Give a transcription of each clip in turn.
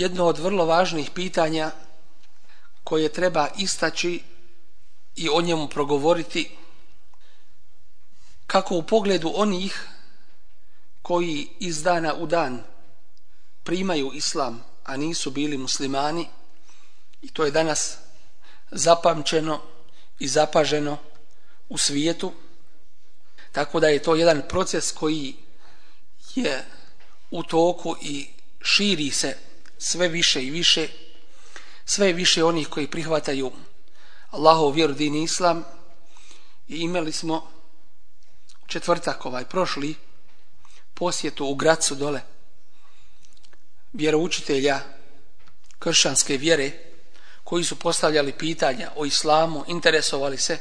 Jedno od vrlo važnih pitanja koje treba istaći i o njemu progovoriti kako u pogledu onih koji iz dana u dan primaju islam, a nisu bili muslimani i to je danas zapamćeno i zapaženo u svijetu. Tako da je to jedan proces koji je u toku i širi se sve više i više, sve više onih koji prihvataju Allahov vjeru din islam i imali smo četvrtak ovaj prošli posjetu u Gracu dole vjeroučitelja kršćanske vjere koji su postavljali pitanja o islamu, interesovali se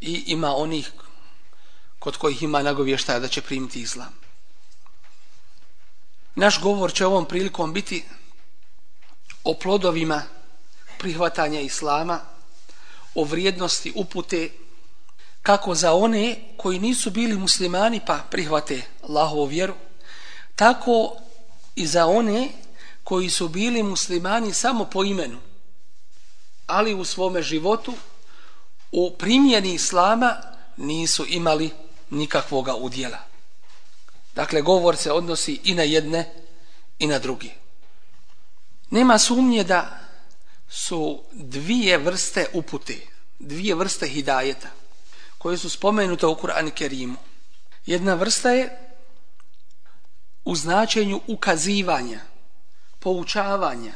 i ima onih kod kojih ima nagovještaja da će primiti islam. Naš govor će ovom prilikom biti o plodovima prihvatanja islama, o vrijednosti upute, kako za one koji nisu bili muslimani pa prihvate Allahovu vjeru, tako i za one koji su bili muslimani samo po imenu, ali u svome životu, u primjeni islama nisu imali nikakvoga udjela. Dakle, govor se odnosi i na jedne i na druge. Nema sumnje da su dvije vrste upute, dvije vrste hidajeta, koje su spomenute u Kur'an Kerimu. Jedna vrsta je u značenju ukazivanja, poučavanja,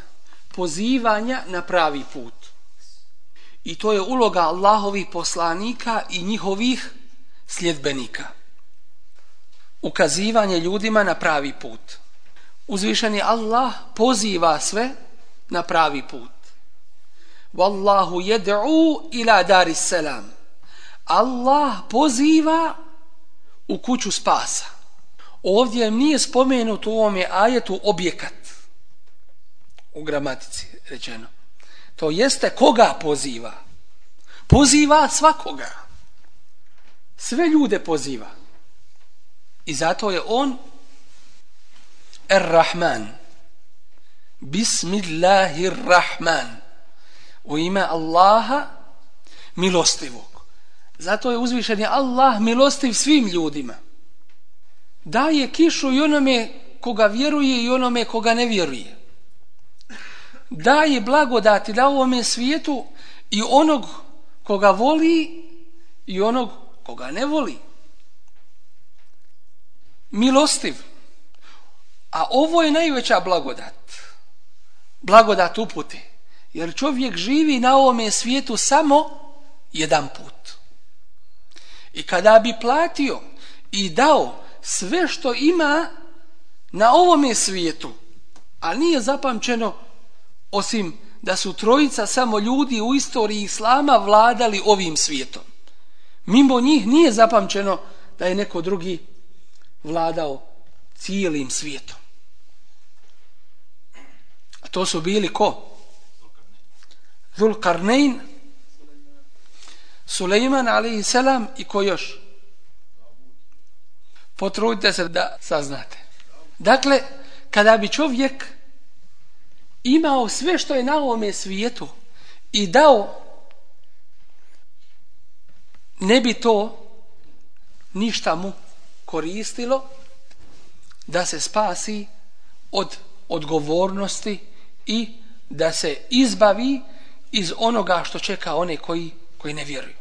pozivanja na pravi put. I to je uloga Allahovih poslanika i njihovih sljedbenika. Ukazivanje ljudima na pravi put uzvišeni Allah poziva sve na pravi put. Wallahu yad'u ila daris salam. Allah poziva u kuću spasa. Ovdje nije spomenut u ovom ajetu objekat. U gramatici rečeno. To jeste koga poziva. Poziva svakoga. Sve ljude poziva. I zato je on Ar-Rahman. Bismillahirrahman. U ime Allaha milostivog. Zato je uzvišen je Allah milostiv svim ljudima. Daje kišu i onome koga vjeruje i onome koga ne vjeruje. Daje blagodati na ovome svijetu i onog koga voli i onog koga ne voli. Milostiv. A ovo je najveća blagodat. Blagodat upute. Jer čovjek živi na ovome svijetu samo jedan put. I kada bi platio i dao sve što ima na ovome svijetu, a nije zapamćeno osim da su trojica samo ljudi u istoriji Islama vladali ovim svijetom. Mimo njih nije zapamćeno da je neko drugi vladao cijelim svijetom. A to su bili ko? Zulkarnein, Sulejman alaihi selam i ko još? Potrudite se da saznate. Dakle, kada bi čovjek imao sve što je na ovome svijetu i dao ne bi to ništa mu koristilo da se spasi od odgovornosti i da se izbavi iz onoga što čeka one koji, koji ne vjeruju.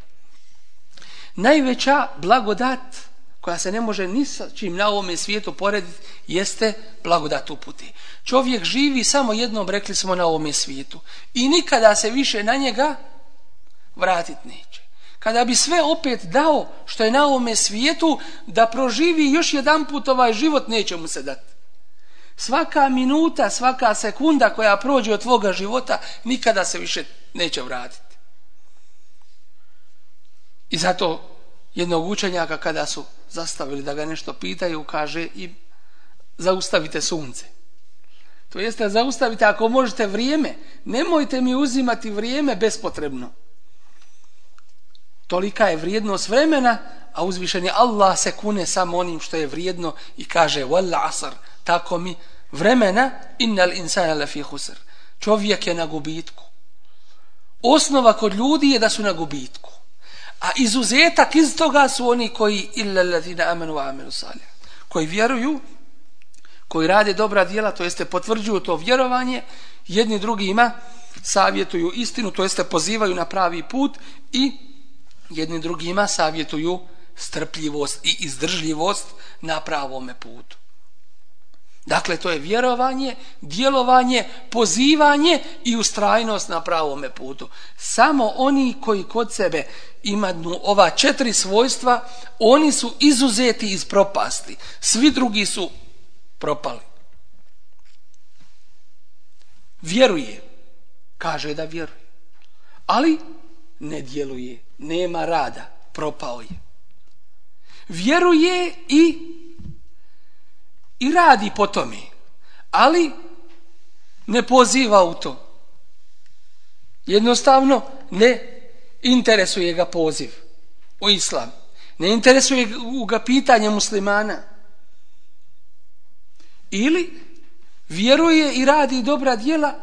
Najveća blagodat koja se ne može ni sa čim na ovome svijetu porediti jeste blagodat uputi. Čovjek živi samo jednom, rekli smo, na ovome svijetu i nikada se više na njega vratiti neće kada bi sve opet dao što je na ovome svijetu, da proživi još jedan put ovaj život, neće mu se dati. Svaka minuta, svaka sekunda koja prođe od tvoga života, nikada se više neće vratiti. I zato jednog učenjaka kada su zastavili da ga nešto pitaju, kaže i zaustavite sunce. To jeste zaustavite ako možete vrijeme. Nemojte mi uzimati vrijeme bespotrebno tolika je vrijednost vremena, a uzvišen je Allah se kune samo onim što je vrijedno i kaže wal asr, tako mi vremena innal insana lafi khusr. Čovjek je na gubitku. Osnova kod ljudi je da su na gubitku. A izuzetak iz toga su oni koji illa ladina amanu wa amilu salih. Koji vjeruju, koji rade dobra djela, to jeste potvrđuju to vjerovanje, jedni drugima savjetuju istinu, to jeste pozivaju na pravi put i jedni drugima savjetuju strpljivost i izdržljivost na pravome putu. Dakle, to je vjerovanje, djelovanje, pozivanje i ustrajnost na pravome putu. Samo oni koji kod sebe imaju ova četiri svojstva, oni su izuzeti iz propasti. Svi drugi su propali. Vjeruje. Kaže da vjeruje. Ali ne djeluje nema rada, propao je. Vjeruje i i radi po tome, ali ne poziva u to. Jednostavno ne interesuje ga poziv u islam. Ne interesuje ga pitanje muslimana. Ili vjeruje i radi dobra djela,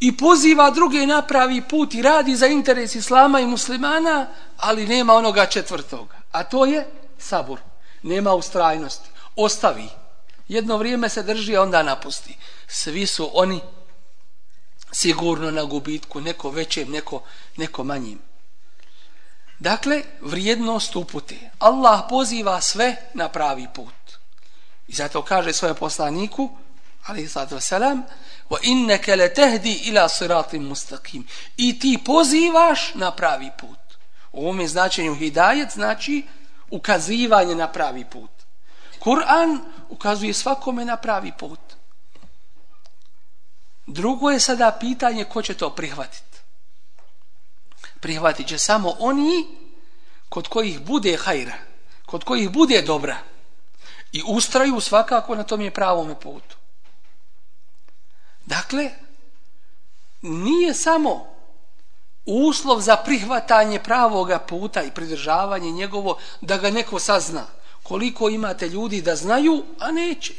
i poziva druge na pravi put i radi za interes islama i muslimana, ali nema onoga četvrtoga. A to je sabur. Nema ustrajnosti. Ostavi. Jedno vrijeme se drži, a onda napusti. Svi su oni sigurno na gubitku, neko većem, neko, neko manjim. Dakle, vrijednost upute. Allah poziva sve na pravi put. I zato kaže svoje poslaniku, ali sada selam, wa innaka latahdi ila siratin mustaqim i ti pozivaš na pravi put u ovome značenju hidajet znači ukazivanje na pravi put Kur'an ukazuje svakome na pravi put. Drugo je sada pitanje ko će to prihvatiti prihvatit će samo oni kod kojih bude hajra kod kojih bude dobra i ustraju svakako na tom je pravom putu. Dakle, nije samo uslov za prihvatanje pravoga puta i pridržavanje njegovo da ga neko sazna. Koliko imate ljudi da znaju, a neće.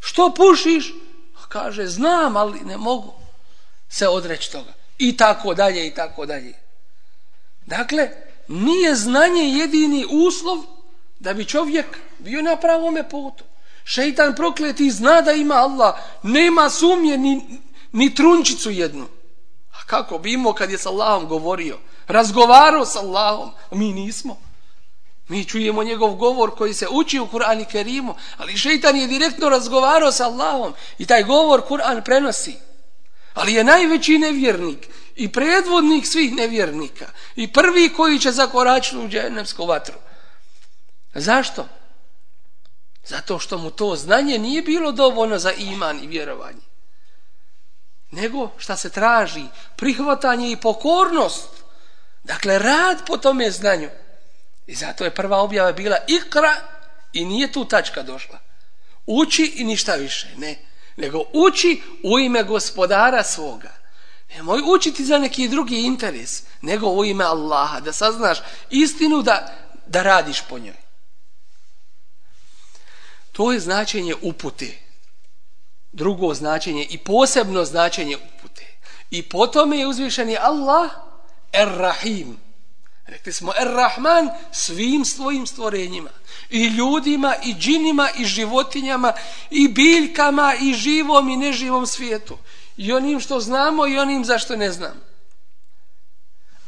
Što pušiš? Kaže, znam, ali ne mogu se odreći toga. I tako dalje, i tako dalje. Dakle, nije znanje jedini uslov da bi čovjek bio na pravome putu. Šeitan prokleti zna da ima Allah, nema sumnje ni, ni trunčicu jednu. A kako bi imao kad je s Allahom govorio? Razgovarao s Allahom, mi nismo. Mi čujemo njegov govor koji se uči u Kur'an i Kerimu, ali šeitan je direktno razgovarao s Allahom i taj govor Kur'an prenosi. Ali je najveći nevjernik i predvodnik svih nevjernika i prvi koji će zakoračiti u dženevsku vatru. Zašto? Zato što mu to znanje nije bilo dovoljno za iman i vjerovanje. Nego šta se traži? Prihvatanje i pokornost. Dakle, rad po tome znanju. I zato je prva objava bila ikra i nije tu tačka došla. Uči i ništa više. Ne. Nego uči u ime gospodara svoga. Nemoj učiti za neki drugi interes, nego u ime Allaha, da saznaš istinu da, da radiš po njoj. To je značenje upute. Drugo značenje i posebno značenje upute. I potom je uzvišeni Allah Er-Rahim. Rekli smo Er-Rahman svim svojim stvorenjima. I ljudima, i džinima, i životinjama, i biljkama, i živom i neživom svijetu. I onim što znamo i onim zašto ne znam.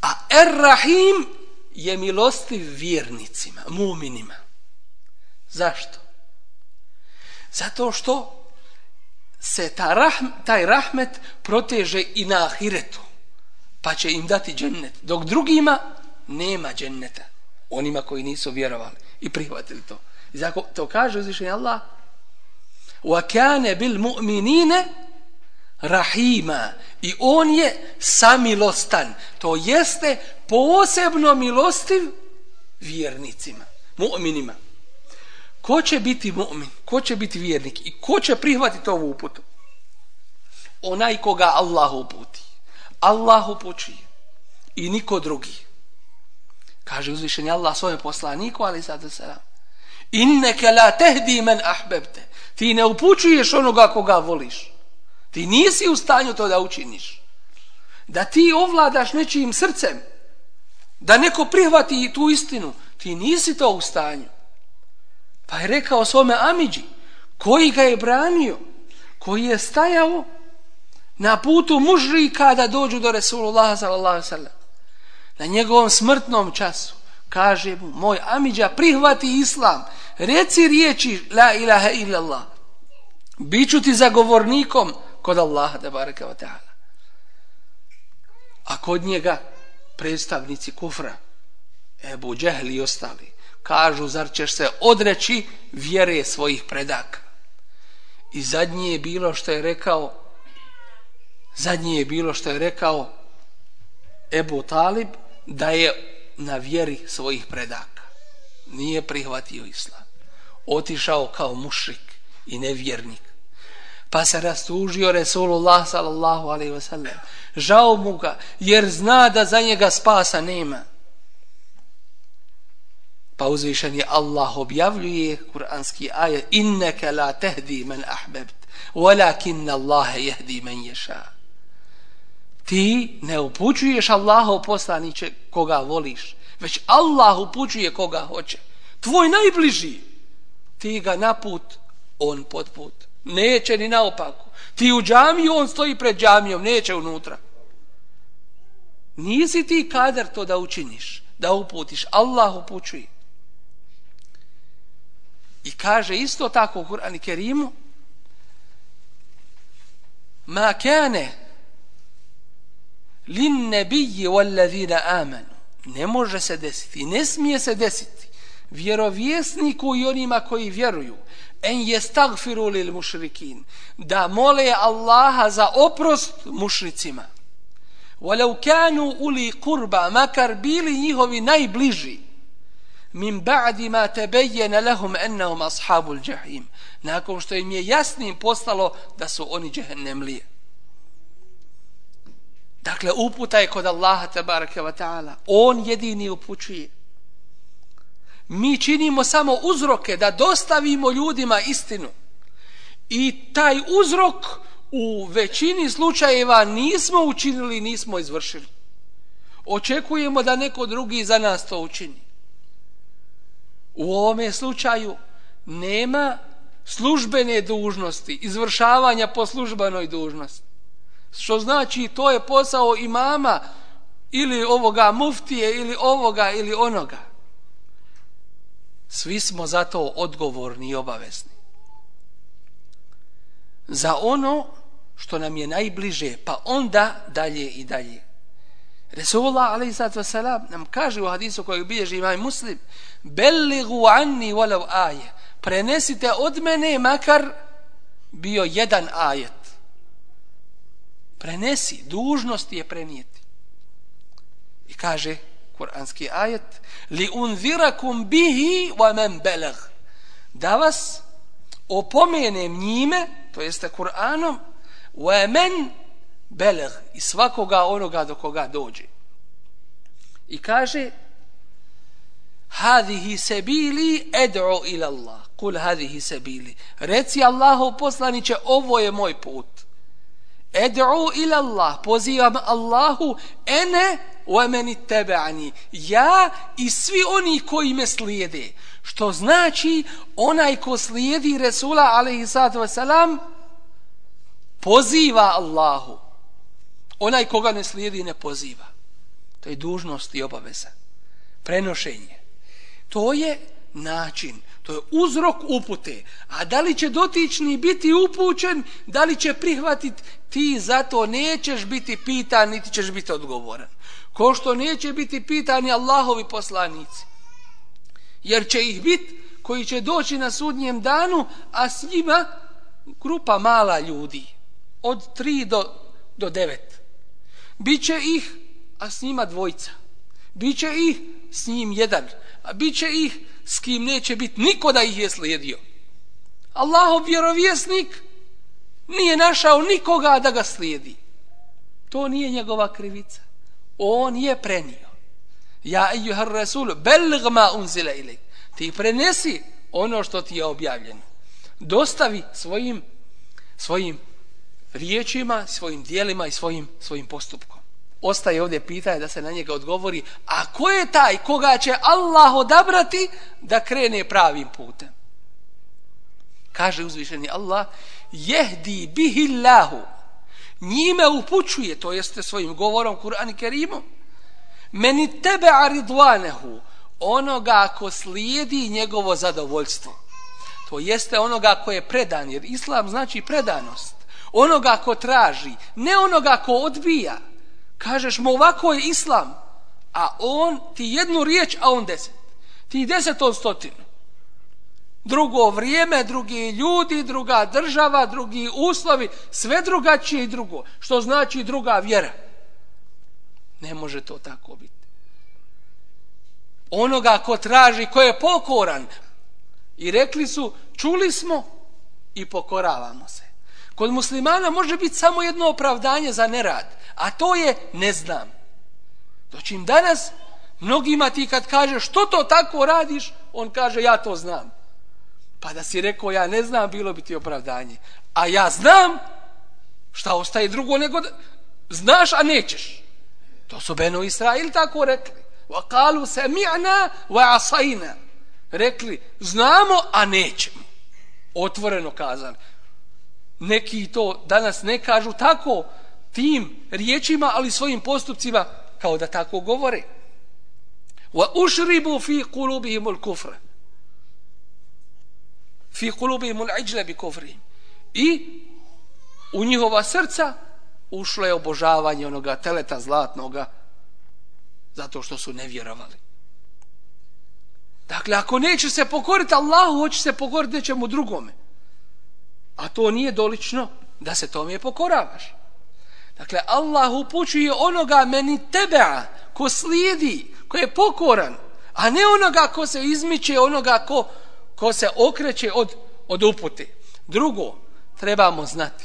A Er-Rahim je milostiv vjernicima, muminima. Zašto? Zato što se ta rahm, taj rahmet proteže i na ahiretu. Pa će im dati džennet. Dok drugima nema dženneta. Onima koji nisu vjerovali i prihvatili to. I zato to kaže uzvišenje Allah. Wa kane bil mu'minine rahima. I on je samilostan. To jeste posebno milostiv vjernicima. Mu'minima. Ko će biti mu'min? Ko će biti vjernik? I ko će prihvatiti ovu uputu? Onaj koga Allah uputi. Allah upućuje I niko drugi. Kaže uzvišenje Allah svojom poslaniku, ali sada se Inneke la tehdi men ahbebte. Ti ne upućuješ onoga koga voliš. Ti nisi u stanju to da učiniš. Da ti ovladaš nečijim srcem. Da neko prihvati tu istinu. Ti nisi to u stanju. Pa je rekao svome Amidži, koji ga je branio, koji je stajao na putu mužrika da dođu do Resulullah sallallahu sallam. Na njegovom smrtnom času kaže mu, moj Amidža prihvati islam, reci riječi la ilaha illallah. Biću ti zagovornikom kod Allaha da baraka wa ta'ala. A kod njega predstavnici kufra, Ebu Džehli i ostali, kažu zar ćeš se odreći vjere svojih predaka i zadnje je bilo što je rekao zadnje je bilo što je rekao Ebu Talib da je na vjeri svojih predaka. Nije prihvatio islam. Otišao kao mušrik i nevjernik. Pa se rastužio Resulullah sallallahu alaihi wasallam žao mu ga jer zna da za njega spasa nema. Pa uzvišen je Allah objavljuje kuranski ajet inneke la tehdi men ahbebt walakin Allah jehdi men ješa. Ti ne upućuješ Allaha poslaniće koga voliš, već Allah upućuje koga hoće. Tvoj najbliži, ti ga na put, on pod put. Neće ni naopako. Ti u džamiju, on stoji pred džamijom, neće unutra. Nisi ti kadar to da učiniš, da uputiš. Allah upućuje. I kaže isto tako u Kur'an i Kerimu Ma kane lin nebiji wallazina amanu. Ne može se desiti ne smije se desiti vjerovjesniku i onima koji vjeruju. En jestagfiru lil mušrikin da mole Allaha za oprost mušricima walau kanu uli kurba makar bili njihovi najbliži. Min ba'di ma tabayyana lahum annahum ashabul jahim. Nakon što im je jasnim postalo da su oni džehennemlije dakle uputa je kod Allaha tabaraka ve taala. On jedini upućuje. Mi činimo samo uzroke da dostavimo ljudima istinu. I taj uzrok u većini slučajeva nismo učinili nismo izvršili. Očekujemo da neko drugi za nas to učini. U ovome slučaju nema službene dužnosti, izvršavanja po službenoj dužnosti. Što znači to je posao imama ili ovoga muftije ili ovoga ili onoga. Svi smo zato odgovorni i obavezni. Za ono što nam je najbliže, pa onda dalje i dalje. Resulullah a.s. nam kaže u hadisu kojeg bilježi imaj muslim, belligu anni walau aje, prenesite od mene makar bio jedan ajet. Prenesi, dužnost je prenijeti. I kaže kuranski ajet, li unzirakum bihi wa men belag. Da vas opomenem njime, to jeste Kur'anom, wa men beleg i svakoga onoga do koga dođe. I kaže Hadihi sebili ed'u ila Allah. Kul hadihi sebili. Reci Allahu poslaniće, ovo je moj put. Ed'u ila Allah. Pozivam Allahu ene wa meni tebe'ani. Ja i svi oni koji me slijede. Što znači onaj ko slijedi Resula alaihi sallatu wasalam poziva Allahu. Onaj koga ne slijedi ne poziva. To je dužnost i obaveza. Prenošenje. To je način, to je uzrok upute. A da li će dotični biti upućen, da li će prihvatiti, ti zato nećeš biti pitan, niti ćeš biti odgovoran. Ko što neće biti pitani Allahovi poslanici. Jer će ih biti koji će doći na sudnjem danu, a s njima grupa mala ljudi. Od tri do, do devet. Biće ih, a s njima dvojca. Biće ih, s njim jedan a bit će ih s kim neće biti niko da ih je slijedio. Allahov vjerovjesnik nije našao nikoga da ga slijedi. To nije njegova krivica. On je prenio. Ja ejuhar rasul, belg ma unzila ili. Ti prenesi ono što ti je objavljeno. Dostavi svojim, svojim riječima, svojim dijelima i svojim, svojim postupkom ostaje ovdje pitanje da se na njega odgovori, a ko je taj koga će Allah odabrati da krene pravim putem? Kaže uzvišeni Allah, jehdi bihillahu, njime upućuje, to jeste svojim govorom Kur'an i Kerimom, meni tebe aridvanehu, onoga ko slijedi njegovo zadovoljstvo. To jeste onoga ko je predan, jer Islam znači predanost. Onoga ko traži, ne onoga ko odbija kažeš mu ovako je islam, a on ti jednu riječ, a on deset. Ti deset od stotinu. Drugo vrijeme, drugi ljudi, druga država, drugi uslovi, sve drugačije i drugo. Što znači druga vjera? Ne može to tako biti. Onoga ko traži, ko je pokoran. I rekli su, čuli smo i pokoravamo se. Kod muslimana može biti samo jedno opravdanje za nerad, a to je ne znam. Doći im danas, mnogima ti kad kaže što to tako radiš, on kaže ja to znam. Pa da si rekao ja ne znam, bilo bi ti opravdanje. A ja znam, šta ostaje drugo nego da znaš, a nećeš. To su Beno Israil tako rekli. Wa kalu se mi'na wa asajna. Rekli, znamo, a nećemo. Otvoreno kazali neki to danas ne kažu tako tim riječima, ali svojim postupcima kao da tako govore. Wa ushribu fi qulubihim al-kufra. Fi qulubihim al-ijla bi kufri. I u njihova srca ušlo je obožavanje onoga teleta zlatnoga zato što su nevjerovali. Dakle, ako neće se pokoriti Allahu, hoće se pokoriti nečemu drugome. A to nije dolično da se tome pokoravaš. Dakle, Allah upućuje onoga meni tebea, ko slijedi, ko je pokoran, a ne onoga ko se izmiče, onoga ko, ko se okreće od, od upute. Drugo, trebamo znati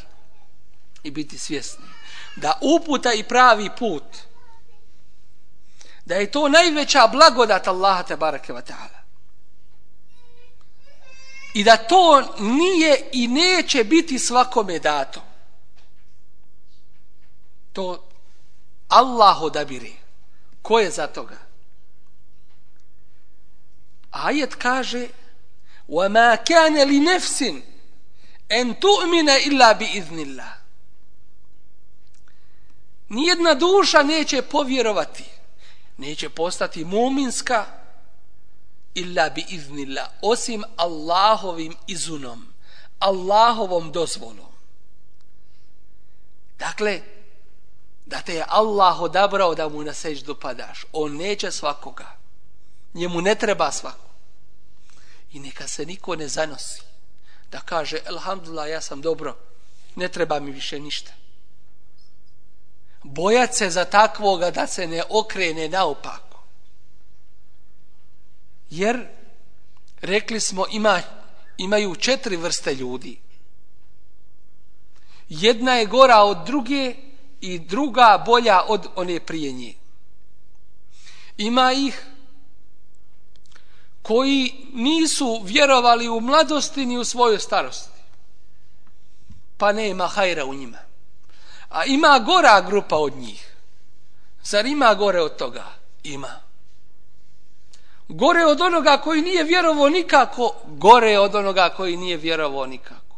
i biti svjesni da uputa i pravi put, da je to najveća blagodat Allaha te barake wa ta'ala i da to nije i neće biti svakome dato. To Allah odabiri. Ko je za toga? Ajet kaže وَمَا كَانَ لِنَفْسٍ أَن تُؤْمِنَ إِلَّا بِإِذْنِ اللَّهِ Nijedna duša neće povjerovati, neće postati muminska, illa bi iznila, osim Allahovim izunom, Allahovom dozvolom. Dakle, da te je Allah odabrao da mu na seždu padaš, on neće svakoga. Njemu ne treba svako. I neka se niko ne zanosi. Da kaže, alhamdulillah, ja sam dobro, ne treba mi više ništa. Bojat se za takvoga da se ne okrene naopak jer rekli smo ima, imaju četiri vrste ljudi jedna je gora od druge i druga bolja od one prije nje. Ima ih koji nisu vjerovali u mladosti ni u svojoj starosti. Pa nema hajra u njima. A ima gora grupa od njih. Zar ima gore od toga? Ima. Gore od onoga koji nije vjerovao nikako, gore od onoga koji nije vjerovao nikako.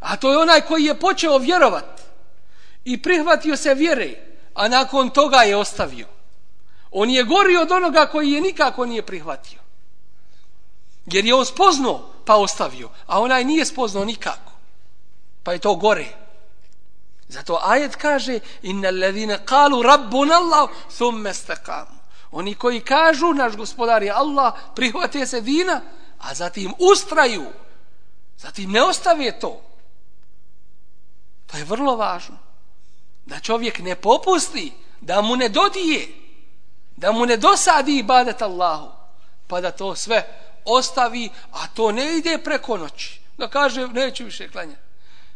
A to je onaj koji je počeo vjerovat i prihvatio se vjere, a nakon toga je ostavio. On je gori od onoga koji je nikako nije prihvatio. Jer je on spoznao, pa ostavio, a onaj nije spoznao nikako. Pa je to gore. Zato ajet kaže inna alladhina qalu rabbuna Allah thumma istaqamu. Oni koji kažu naš gospodar je Allah, prihvate se dina, a zatim ustraju. Zatim ne ostave to. To je vrlo važno. Da čovjek ne popusti, da mu ne dodije, da mu ne dosadi ibadet Allahu, pa da to sve ostavi, a to ne ide preko noći. Da kaže, neću više klanjati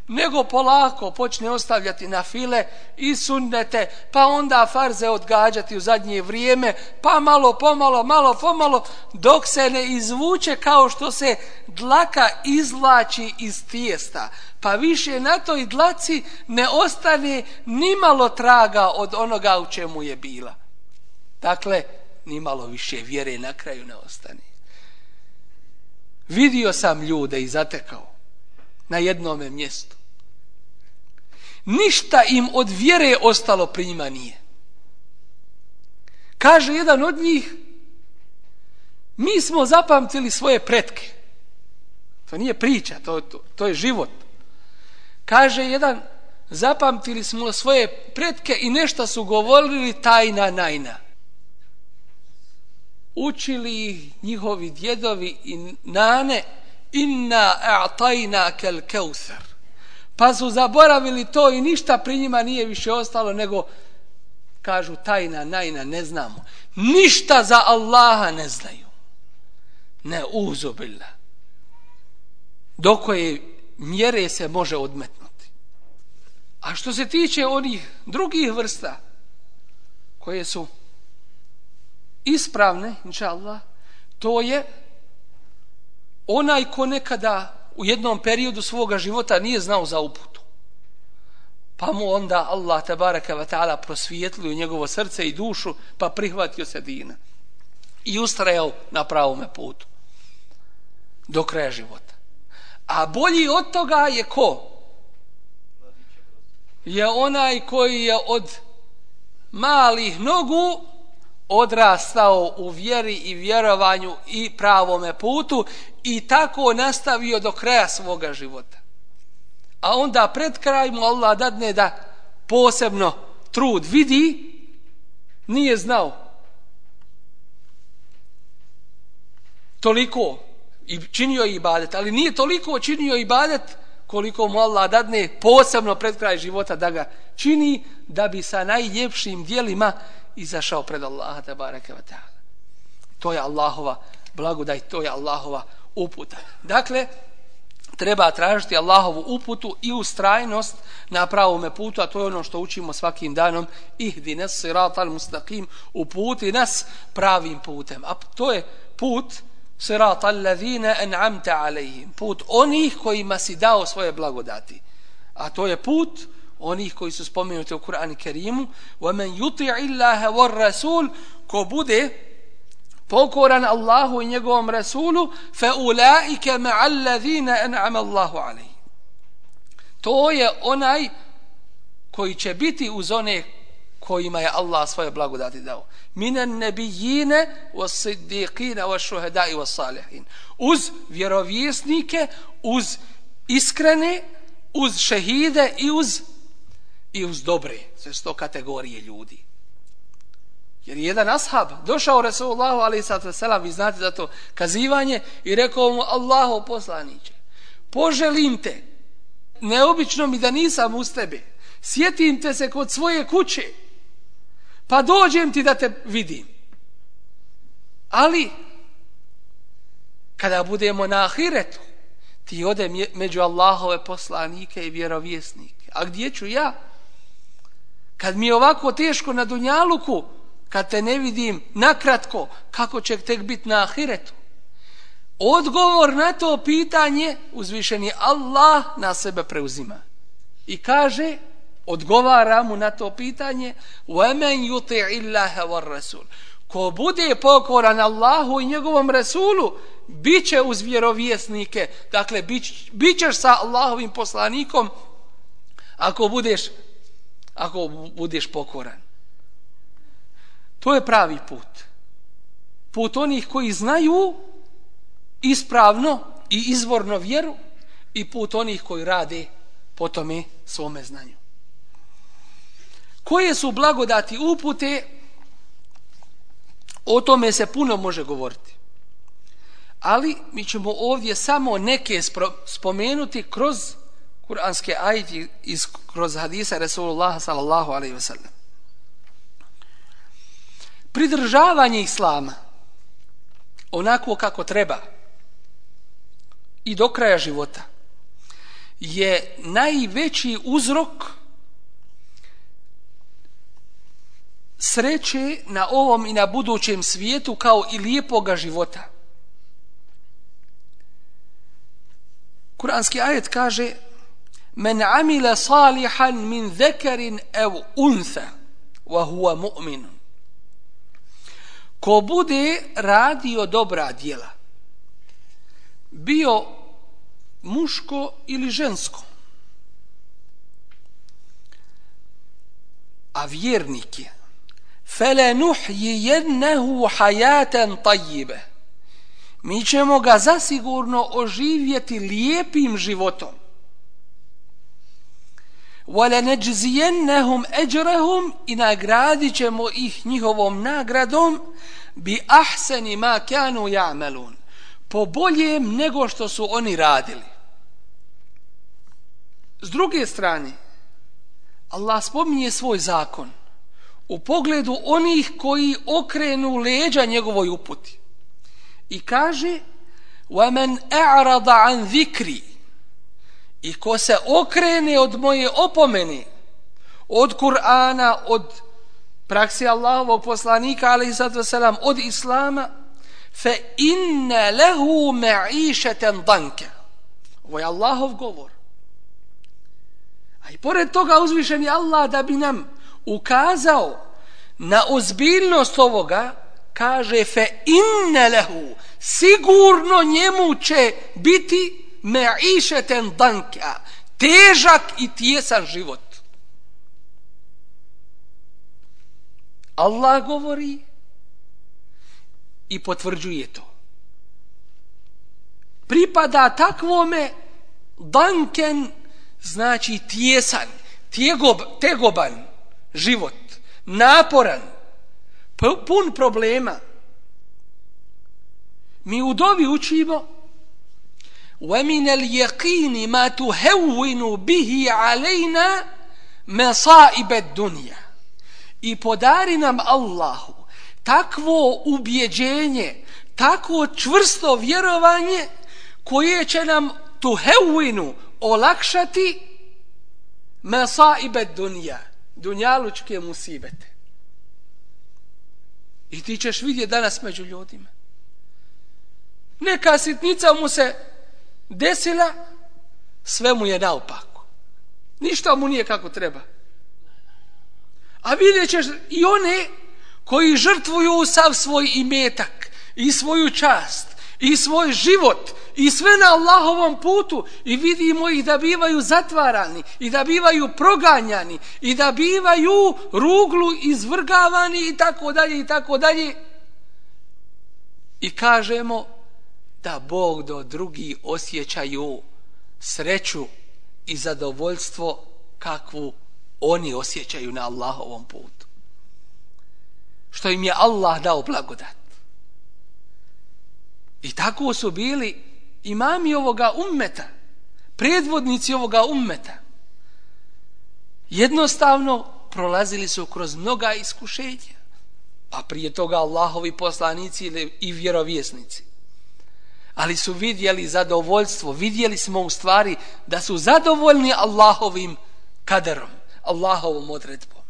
nego polako počne ostavljati na file i sunnete, pa onda farze odgađati u zadnje vrijeme, pa malo pomalo, malo pomalo, dok se ne izvuče kao što se dlaka izlači iz tijesta. Pa više na toj dlaci ne ostane ni malo traga od onoga u čemu je bila. Dakle, ni malo više vjere na kraju ne ostane. Vidio sam ljude i zatekao na jednome mjestu. Ništa im od vjere ostalo pri njima nije. Kaže jedan od njih, mi smo zapamtili svoje pretke. To nije priča, to, to, to je život. Kaže jedan, zapamtili smo svoje pretke i nešto su govorili tajna najna. Učili ih njihovi djedovi i nane, inna a'tajna kel keusar. Pa su zaboravili to i ništa pri njima nije više ostalo nego kažu tajna, najna, ne znamo. Ništa za Allaha ne znaju. Ne uzubila. Do koje mjere se može odmetnuti. A što se tiče onih drugih vrsta koje su ispravne, inša Allah, to je onaj ko nekada u jednom periodu svoga života nije znao za uputu. Pa mu onda Allah tabaraka wa ta'ala prosvijetlio njegovo srce i dušu, pa prihvatio se dina. I ustrajao na pravome putu. Do kraja života. A bolji od toga je ko? Je onaj koji je od malih nogu odrastao u vjeri i vjerovanju i pravome putu i tako nastavio do kraja svoga života. A onda pred kraj mu Allah dadne da posebno trud vidi, nije znao. Toliko i činio ibadet, ali nije toliko činio ibadet koliko mu Allah dadne posebno pred kraj života da ga čini da bi sa najljepšim dijelima izašao pred Allaha tabaraka wa ta'ala. To je Allahova blagodaj, to je Allahova uputa. Dakle, treba tražiti Allahovu uputu i ustrajnost na pravome putu, a to je ono što učimo svakim danom, ihdi nas sirat al mustaqim, uputi nas pravim putem. A to je put sirat al ladhina en'amta alaihim, put onih kojima si dao svoje blagodati. A to je put onih koji su spomenuti u Kur'anu Kerimu, وَمَنْ يُطِعِ اللَّهَ وَالرَّسُولُ ko bude pokoran Allahu i njegovom Rasulu, fe ulaike me alladhina an'ama Allahu alayh To je onaj koji će biti uz one kojima je Allah svoje blagodati dao. Minan nebijine was siddiqina wa šuhedai was salihin. Uz vjerovjesnike, uz iskrene, uz šehide i uz, i uz dobre. Sve sto kategorije ljudi. Jer je jedan ashab došao Resulullahu a.s. vi znate za to kazivanje i rekao mu Allaho poslaniće, poželim te, neobično mi da nisam uz tebe, sjetim te se kod svoje kuće, pa dođem ti da te vidim. Ali, kada budemo na ahiretu, ti ode među Allahove poslanike i vjerovjesnike. A gdje ću ja? kad mi je ovako teško na Dunjaluku, kad te ne vidim nakratko, kako će tek biti na Ahiretu? Odgovor na to pitanje uzvišeni Allah na sebe preuzima. I kaže, odgovara mu na to pitanje, وَمَنْ يُطِعِ اللَّهَ وَالرَّسُولُ Ko bude pokoran Allahu i njegovom Resulu, bit će uz vjerovjesnike, dakle, bit, bit ćeš sa Allahovim poslanikom, ako budeš, ako budeš pokoran. To je pravi put. Put onih koji znaju ispravno i izvorno vjeru i put onih koji rade po tome svome znanju. Koje su blagodati upute, o tome se puno može govoriti. Ali mi ćemo ovdje samo neke spomenuti kroz kuranske ajti iz kroz hadisa Rasulullah sallallahu alaihi wasallam. Pridržavanje islama onako kako treba i do kraja života je najveći uzrok sreće na ovom i na budućem svijetu kao i lijepoga života. Kuranski ajet kaže Men amila salihan min zekarin ev untha wa huwa mu'min. Ko bude radio dobra djela, bio muško ili žensko, a vjernik je, fele nuhji jednehu hajaten mi ćemo ga zasigurno oživjeti lijepim životom. Wala najziyannahum ajrahum in agradit ćemo ih njihovom nagradom bi ahsani ma kanu ya'malun po boljem nego što su oni radili. S druge strane, Allah spominje svoj zakon u pogledu onih koji okrenu leđa njegovoj uputi. I kaže, وَمَنْ أَعْرَضَ عَنْ ذِكْرِ I ko se okrene od moje opomene, od Kur'ana, od praksi Allahovog poslanika, ali i sad od Islama, fe inne lehu ma'išeten danke. Ovo je Allahov govor. A i pored toga uzvišen je Allah da bi nam ukazao na ozbiljnost ovoga, kaže fe inne lehu, sigurno njemu će biti ma'išeten danka, težak i tjesan život. Allah govori, i potvrđuje to. Pripada takvome danken, znači tjesan, tjegob, tegoban život, naporan, pun problema. Mi u dovi učimo وَمِنَ الْيَقِينِ مَا تُهَوِّنُ بِهِ عَلَيْنَا مَصَائِبَ الدُّنْيَا I podari nam Allahu takvo ubjeđenje, takvo čvrsto vjerovanje koje će nam tu hevinu olakšati mesa i bed dunja, dunjalučke musibete. I ti ćeš vidjeti danas među ljudima. Neka sitnica mu se desila, sve mu je naopako. Ništa mu nije kako treba. A vidjet ćeš i one koji žrtvuju sav svoj imetak i svoju čast i svoj život i sve na Allahovom putu i vidimo ih da bivaju zatvarani i da bivaju proganjani i da bivaju ruglu izvrgavani i tako dalje i tako dalje i kažemo da Bog do drugi osjećaju sreću i zadovoljstvo kakvu oni osjećaju na Allahovom putu što im je Allah dao blagodat. I tako su bili imami ovoga ummeta, predvodnici ovoga ummeta. Jednostavno prolazili su kroz mnoga iskušenja, a prije toga Allahovi poslanici i vjerovjesnici. Ali su vidjeli zadovoljstvo, vidjeli smo u stvari da su zadovoljni Allahovim kaderom, Allahovom odredbom.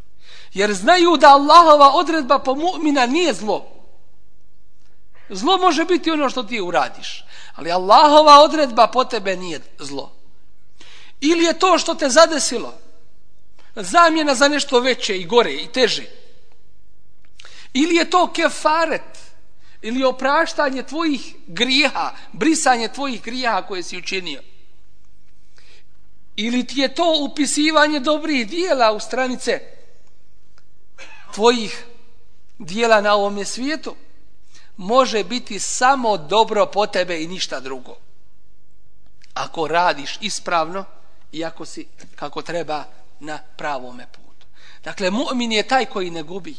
Jer znaju da Allahova odredba po mu'mina nije zlo. Zlo može biti ono što ti uradiš. Ali Allahova odredba po tebe nije zlo. Ili je to što te zadesilo zamjena za nešto veće i gore i teže. Ili je to kefaret ili opraštanje tvojih grijeha, brisanje tvojih grijeha koje si učinio. Ili ti je to upisivanje dobrih dijela u stranice tvojih dijela na ovom svijetu može biti samo dobro po tebe i ništa drugo. Ako radiš ispravno i ako si kako treba na pravome putu. Dakle, mu'min je taj koji ne gubi.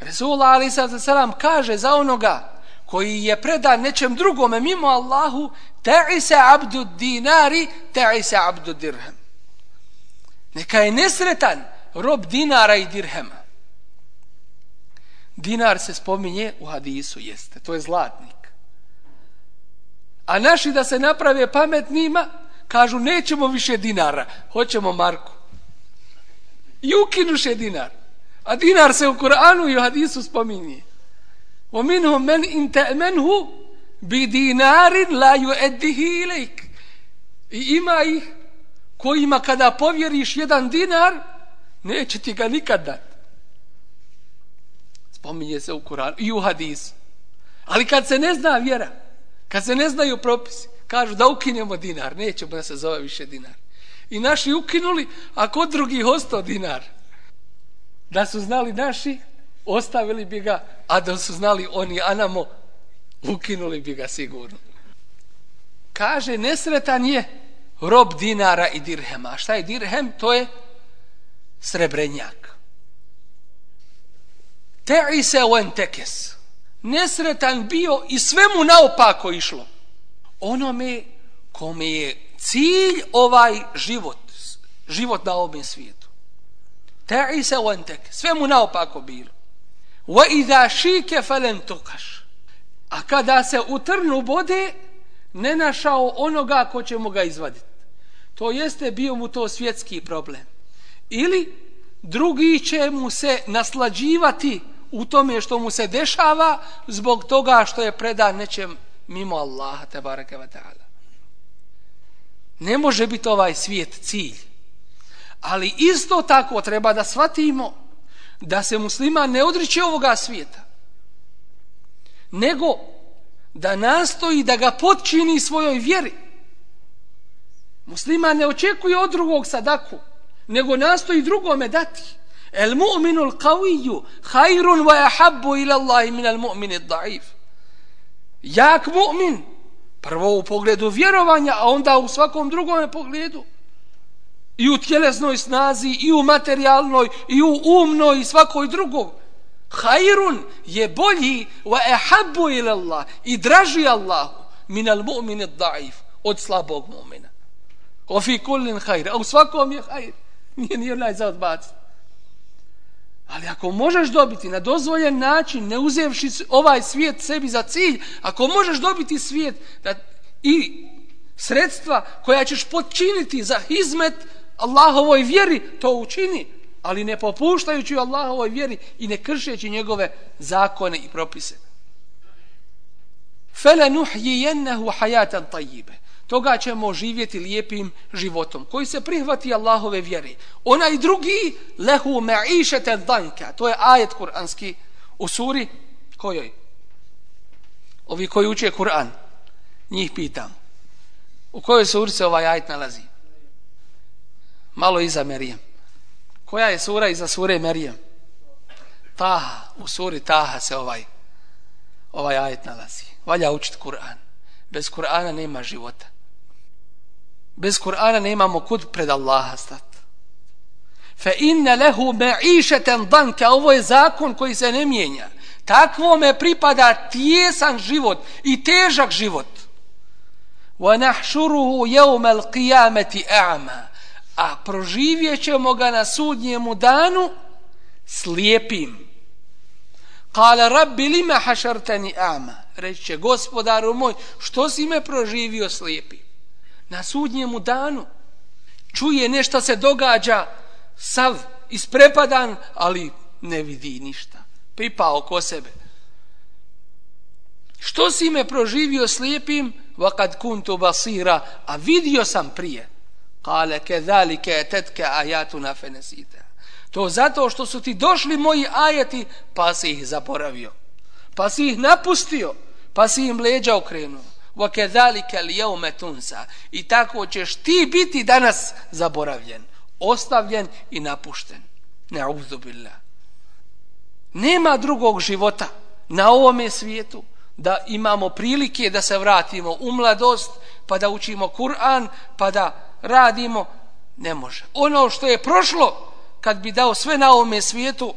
Rezula Ali Salam kaže za onoga koji je predan nečem drugome mimo Allahu ta'isa abdu dinari ta'isa abdu dirhem. Neka je nesretan rob dinara i dirhema. Dinar se spominje u hadisu, jeste. To je zlatnik. A naši da se naprave pametnima, kažu nećemo više dinara, hoćemo marku. I ukinuše dinar. A dinar se u Kur'anu i u hadisu spominje. O minhum men in te'menhu bi dinarin la ju eddihi ilajk. I ima ih kojima kada povjeriš jedan dinar, neće ti ga nikad dati. Spominje se u Kur'anu i u hadisu. Ali kad se ne zna vjera, kad se ne znaju propisi, kažu da ukinemo dinar, nećemo da se zove više dinar. I naši ukinuli, a kod drugih ostao dinar. Da su znali naši, ostavili bi ga, a da su znali oni anamo, ukinuli bi ga sigurno. Kaže, nesretan je rob dinara i dirhema. A šta je dirhem? To je srebrenjak. Te'i se uen tekes. Nesretan bio i sve mu naopako išlo onome kome je cilj ovaj život, život na ovom svijetu. Ta'i se uentek, sve mu naopako bilo. Wa idha šike falen tukaš. A kada se u trnu bode, ne našao onoga ko će mu ga izvaditi. To jeste bio mu to svjetski problem. Ili drugi će mu se naslađivati u tome što mu se dešava zbog toga što je predan nečem mimo Allaha te bareke ve taala. Ne može biti ovaj svijet cilj. Ali isto tako treba da shvatimo da se muslima ne odriče ovoga svijeta. Nego da nastoji da ga potčini svojoj vjeri. Muslima ne očekuje od drugog sadaku, nego nastoji drugome dati. El mu'minul qawiyyu hajrun wa ahabbu ila Allahi min al mu'mini da'if jak mu'min prvo u pogledu vjerovanja a onda u svakom drugom pogledu i u tjelesnoj snazi i u materijalnoj i u umnoj i svakoj drugoj. hajrun je bolji wa ehabbu ila Allah i draži Allahu min al mu'min da'if od slabog mu'mina. O fi kullin hajr a u svakom je hajr nije ni onaj za odbaciti. Ali ako možeš dobiti na dozvoljen način, ne uzevši ovaj svijet sebi za cilj, ako možeš dobiti svijet da, i sredstva koja ćeš počiniti za hizmet, Allahovoj vjeri, to učini, ali ne popuštajući Allahovoj vjeri i ne kršeći njegove zakone i propise. Fele nuhjijennehu hajatan tajibe toga ćemo živjeti lijepim životom koji se prihvati Allahove vjere. Onaj drugi lehu ma'išete danka. To je ajet kuranski u suri kojoj? Ovi koji uče Kur'an. Njih pitam. U kojoj suri se ovaj ajet nalazi? Malo iza Merijem. Koja je sura iza sure Merijem? Taha. U suri Taha se ovaj ovaj ajet nalazi. Valja učiti Kur'an. Bez Kur'ana nema života. Bez Kur'ana nemamo kud pred Allaha stati. Fa inna lehu ma'išeten danka. Ovo je zakon koji se ne mijenja. Takvo me pripada tjesan život i težak život. Wa nahšuruhu al-qiyamati a'ma. A proživjet ćemo ga na sudnjemu danu slijepim. Kale rabbi lima hašartani a'ma. Reće gospodaru moj, što si me proživio slijepim? na sudnjemu danu čuje nešto se događa sav isprepadan, ali ne vidi ništa. Pipao ko sebe. Što si me proživio slijepim, vakad kuntu basira, a vidio sam prije. Kale ke dhalike tetke ajatuna fenesite. To zato što su ti došli moji ajeti, pa si ih zaboravio. Pa si ih napustio, pa si im leđa okrenuo. Wa kedhalika al-yawma tunsa. I tako ćeš ti biti danas zaboravljen, ostavljen i napušten. Na'udhu billah. Nema drugog života na ovom svijetu da imamo prilike da se vratimo u mladost, pa da učimo Kur'an, pa da radimo, ne može. Ono što je prošlo, kad bi dao sve na ovome svijetu,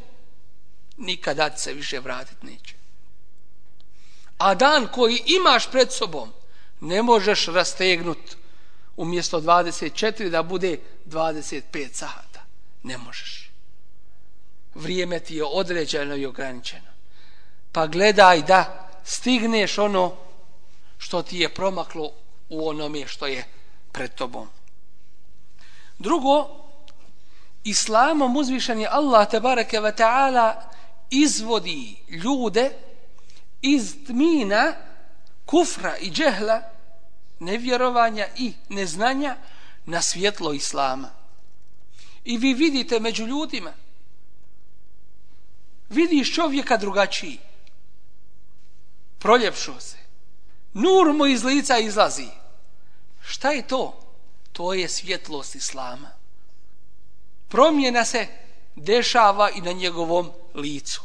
nikada se više vratiti neće. A dan koji imaš pred sobom, ne možeš rastegnut umjesto 24 da bude 25 sata. Ne možeš. Vrijeme ti je određeno i ograničeno. Pa gledaj da stigneš ono što ti je promaklo u onome što je pred tobom. Drugo, islamom uzvišen je Allah tebareke ve ta'ala izvodi ljude iz tmina kufra i džehla nevjerovanja i neznanja na svjetlo islama. I vi vidite među ljudima vidiš čovjeka drugačiji proljepšo se nur mu iz lica izlazi šta je to? To je svjetlost islama. Promjena se dešava i na njegovom licu.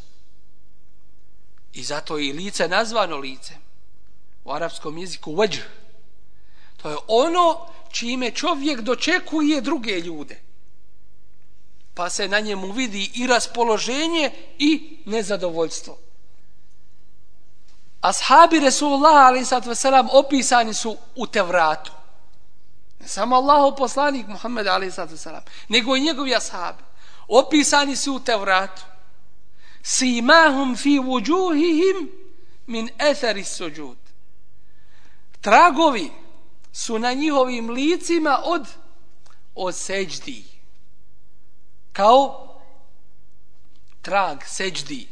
I zato je i lice nazvano lice. u arapskom jeziku vajh to je ono čime čovjek dočekuje druge ljude. Pa se na njemu vidi i raspoloženje i nezadovoljstvo. Ashabi Resulullah ali sad veselam opisani su u Tevratu ne samo Allahov poslanik Muhammed ali sad veselam nego i njegovi ashabi. Opisani su u Tevratu. Simahum fi wujuhihim min etheri sujud. Tragovi su na njihovim licima od od seđdi. Kao trag seđdi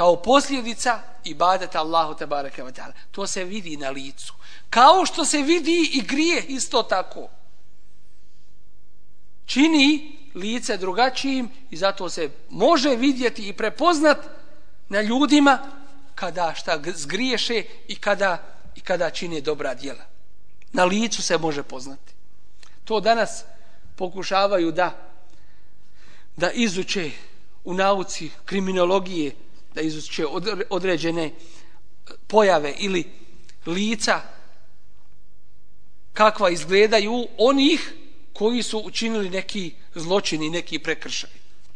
kao posljedica ibadeta Allahu te bareke ve taala to se vidi na licu kao što se vidi i grije isto tako čini lice drugačijim i zato se može vidjeti i prepoznat na ljudima kada šta zgriješe i kada i kada čine dobra djela. Na licu se može poznati. To danas pokušavaju da da izuče u nauci kriminologije, da izuče određene pojave ili lica kakva izgledaju onih koji su učinili neki zločini, neki prekršaj.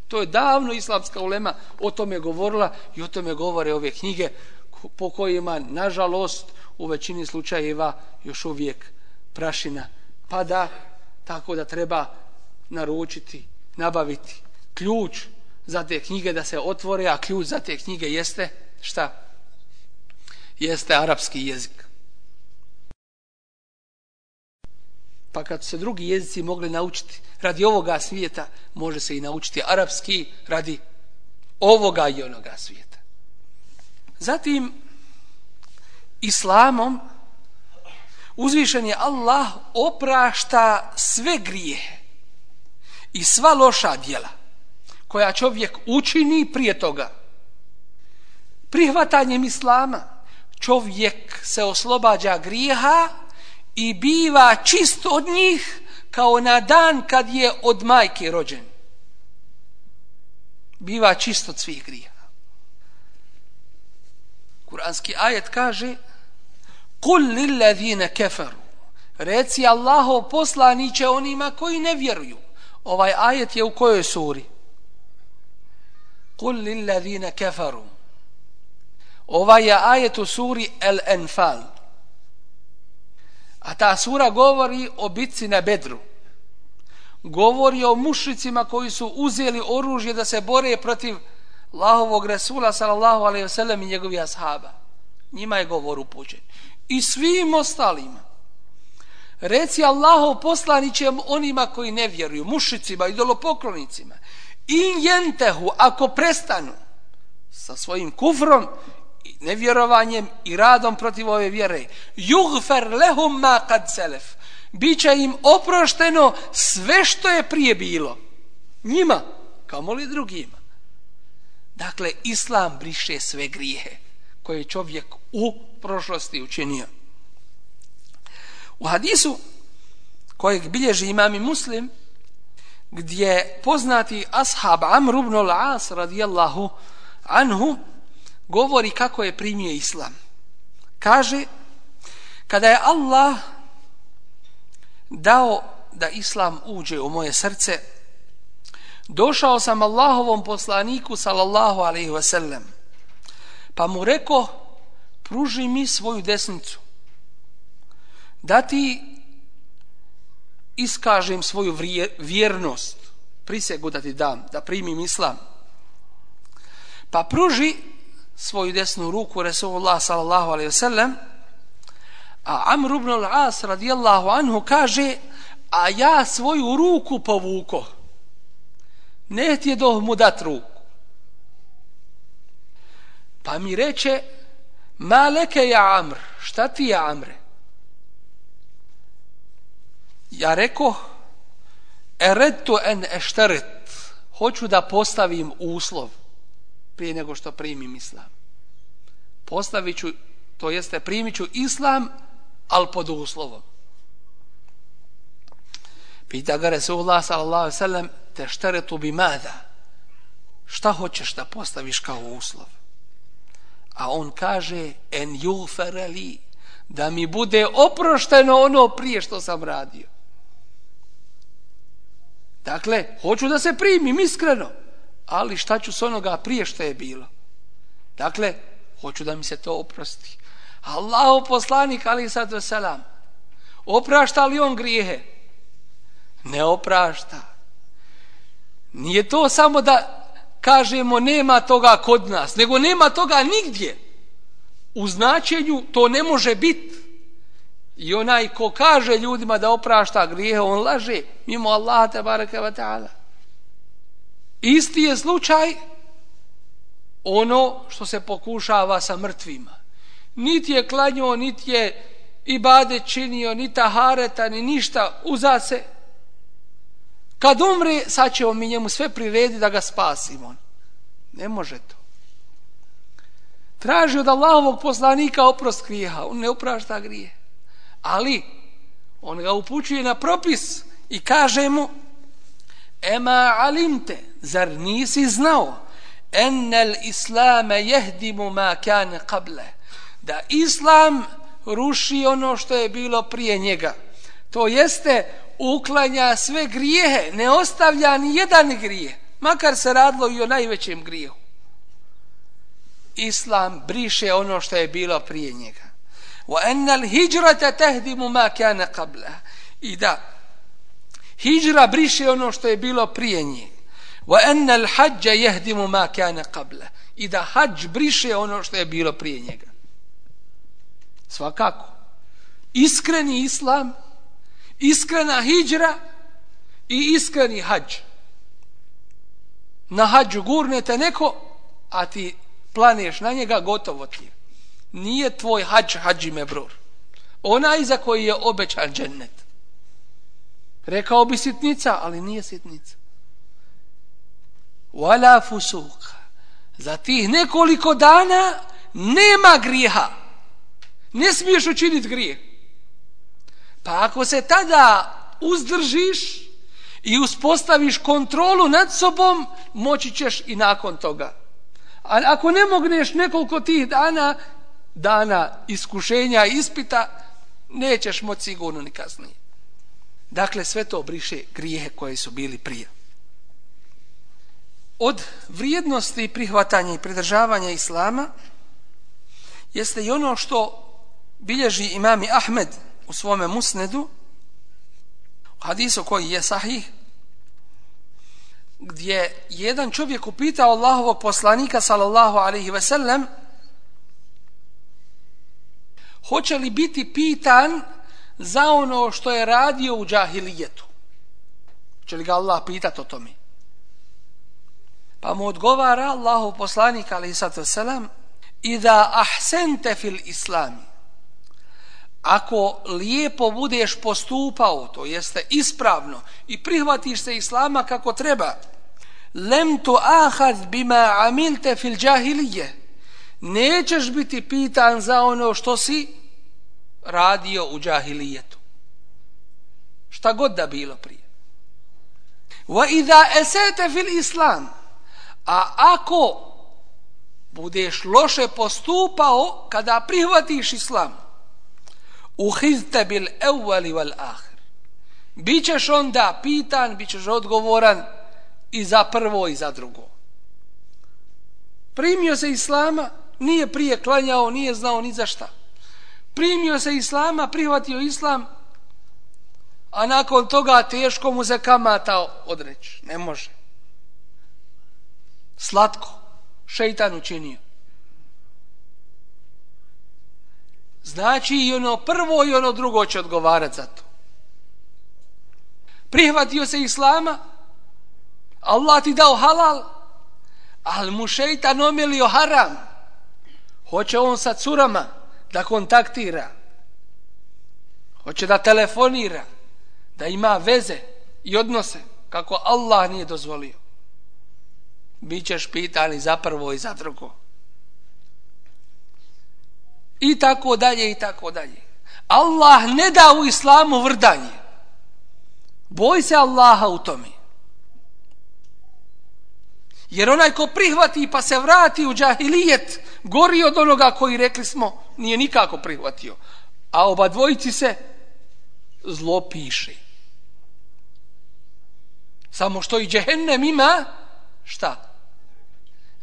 To je davno islamska ulema o tome govorila i o tome govore ove knjige po kojima, nažalost, u većini slučajeva još uvijek prašina pada, tako da treba naručiti, nabaviti ključ za te knjige da se otvore, a ključ za te knjige jeste šta? Jeste arapski jezik. Pa kad se drugi jezici mogli naučiti radi ovoga svijeta, može se i naučiti arapski radi ovoga i onoga svijeta. Zatim, islamom uzvišen je Allah oprašta sve grijehe i sva loša djela koja čovjek učini prije toga. Prihvatanjem islama čovjek se oslobađa grijeha i biva čist od njih kao na dan kad je od majke rođen. Biva čist od svih grijeha. Kuranski ajet kaže Kul lillazine keferu Reci Allahov poslaniće onima koji ne vjeruju. Ovaj ajet je u kojoj suri? Kul lillazine keferu Ovaj je ajet u suri El Enfal. A ta sura govori o bitci na Bedru. Govori o mušicima koji su uzeli oružje da se bore protiv Allahovog Resula sallallahu alaihi wasallam i njegovih ashaba. Njima je govor upućen. I svim ostalima. Reci Allahov poslanićem onima koji ne vjeruju, mušicima, idolopoklonicima. In jentehu, ako prestanu sa svojim kufrom, nevjerovanjem i radom protiv ove vjere, jugfer lehum ma kad selef, biće im oprošteno sve što je prije bilo. Njima, kao moli drugima. Dakle, Islam briše sve grijehe koje je čovjek u prošlosti učinio. U hadisu kojeg bilježi imam i muslim, gdje poznati ashab Amr ibn al-As radijallahu anhu govori kako je primio islam. Kaže, kada je Allah dao da islam uđe u moje srce, došao sam Allahovom poslaniku sallallahu alaihi wasallam, pa mu reko, pruži mi svoju desnicu, da ti iskažem svoju vjernost, prisegu da ti dam, da primim islam. Pa pruži svoju desnu ruku Resulullah sallallahu alaihi wasallam, a Amr ibn al-As radijallahu anhu kaže, a ja svoju ruku povuko. Ne ti je doh mu dat ruku. Pa mi reče, ma leke ja Amr, šta ti je Amre? Ja reko, eretu en ešteret, hoću da postavim uslov prije nego što primim islam. Postavit ću, to jeste primit ću islam, ali pod uslovom. Pita ga Resulullah sallallahu sallam, te šteretu bi mada. Šta hoćeš da postaviš kao uslov? A on kaže, en jufereli, da mi bude oprošteno ono prije što sam radio. Dakle, hoću da se primim iskreno, ali šta ću s onoga prije što je bilo? Dakle, hoću da mi se to oprosti. Allahu poslanik, ali sad selam, oprašta li on grijehe? Ne oprašta. Nije to samo da kažemo nema toga kod nas, nego nema toga nigdje. U značenju to ne može biti. I onaj ko kaže ljudima da oprašta grijehe, on laže mimo Allaha te bareke ve taala. Isti je slučaj ono što se pokušava sa mrtvima. Niti je klanio, niti je ibade činio, ni tahareta, ni ništa, uza se. Kad umre, sad ćemo mi njemu sve priredi da ga spasimo. Ne može to. Traži od Allahovog poslanika oprost grijeha. On ne oprašta grije. Ali, on ga upućuje na propis i kaže mu Ema alimte, zar nisi znao enel islame jehdimu ma kane kable da islam ruši ono što je bilo prije njega. To jeste uklanja sve grijehe ne ostavlja ni jedan grije makar se radilo i o najvećem grijehu. Islam briše ono što je bilo prije njega wa ennel hijrata tehdimu ma kana qabla i da hijra briše ono što je bilo prije nje. Wa anna al-hajj yahdimu ma kana qabla i da hađ briše ono što je bilo prije njega. Svakako. Iskreni islam iskrena hijra i iskreni hađ na hađu gurnete neko a ti planeš na njega gotovo ti nije tvoj hađ hađi mebrur onaj za koji je obećan džennet rekao bi sitnica ali nije sitnica wala fusuk. Za tih nekoliko dana nema grijeha. Ne smiješ učiniti grijeh. Pa ako se tada uzdržiš i uspostaviš kontrolu nad sobom, moći ćeš i nakon toga. A ako ne mogneš nekoliko tih dana, dana iskušenja i ispita, nećeš moći sigurno ni kasnije. Dakle, sve to briše grijehe koje su bili prije od vrijednosti prihvatanja i pridržavanja islama jeste i ono što bilježi imami Ahmed u svome musnedu u hadisu koji je sahih gdje jedan čovjek upitao Allahovog poslanika sallallahu alaihi ve sellem hoće li biti pitan za ono što je radio u džahilijetu. Hoće li ga Allah pitati o tome? Pa mu odgovara Allahu poslanik ali sallatu selam i da ahsente fil islami ako lijepo budeš postupao, to jeste ispravno, i prihvatiš se islama kako treba, lem tu ahad bima amilte fil džahilije, nećeš biti pitan za ono što si radio u džahilijetu. Šta god da bilo prije. Wa idha esete fil islam, a ako budeš loše postupao kada prihvatiš islam, uhizte bil evvali wal ahir. Bićeš onda pitan, bićeš odgovoran i za prvo i za drugo. Primio se islama, nije prije klanjao, nije znao ni za šta. Primio se islama, prihvatio islam, a nakon toga teško mu se kamata odreći. Ne može. Slatko. Šeitan učinio. Znači i ono prvo i ono drugo će odgovarati za to. Prihvatio se islama, Allah ti dao halal, ali mu šeitan omilio haram. Hoće on sa curama da kontaktira. Hoće da telefonira, da ima veze i odnose kako Allah nije dozvolio. Bićeš pitani za prvo i za drugo i tako dalje i tako dalje. Allah ne da u islamu vrdanje. Boj se Allaha u tome. Jer onaj ko prihvati pa se vrati u džahilijet, gori od onoga koji rekli smo, nije nikako prihvatio. A oba dvojici se zlo piše. Samo što i džehennem ima, šta?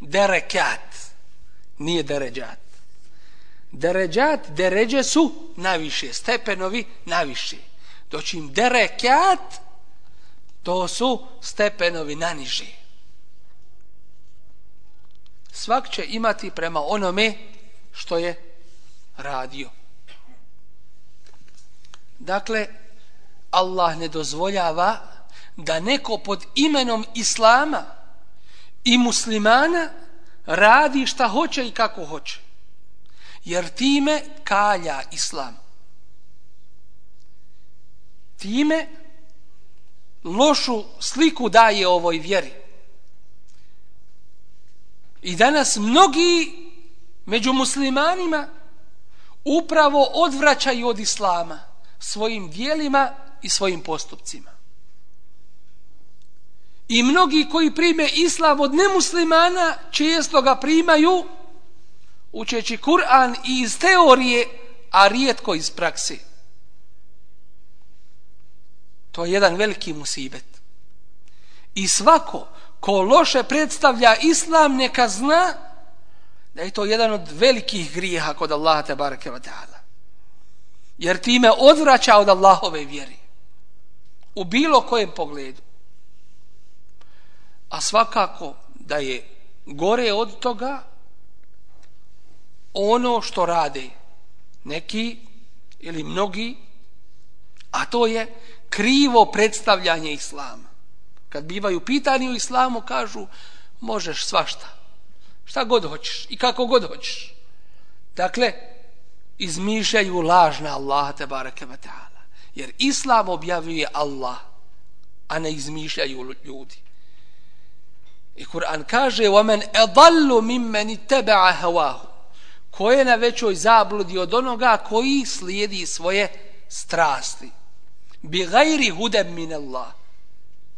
Derekat. Nije deređat. Deređat, deređe su naviše, stepenovi naviše. Doći im derekat, to su stepenovi naniže. Svak će imati prema onome što je radio. Dakle, Allah ne dozvoljava da neko pod imenom Islama i muslimana radi šta hoće i kako hoće jer time kalja islam. Time lošu sliku daje ovoj vjeri. I danas mnogi među muslimanima upravo odvraćaju od islama svojim dijelima i svojim postupcima. I mnogi koji prime islam od nemuslimana često ga primaju učeći Kur'an i iz teorije, a rijetko iz praksi. To je jedan veliki musibet. I svako ko loše predstavlja islam neka zna da je to jedan od velikih grijeha kod Allaha te bareke ve ta'ala. Jer time odvraća od Allahove vjeri. U bilo kojem pogledu. A svakako da je gore od toga ono što rade neki ili mnogi, a to je krivo predstavljanje islama. Kad bivaju pitani u islamu, kažu možeš svašta. Šta god hoćeš i kako god hoćeš. Dakle, izmišljaju lažna Allaha te bareke ta'ala. Jer islam objavljuje Allah, a ne izmišljaju ljudi. I Kur'an kaže وَمَنْ أَضَلُّ مِمْ مَنِ تَبَعَ هَوَاهُ Ko je na većoj zabludi od onoga koji slijedi svoje strasti. Bi ghairi هُدَمْ min Allah.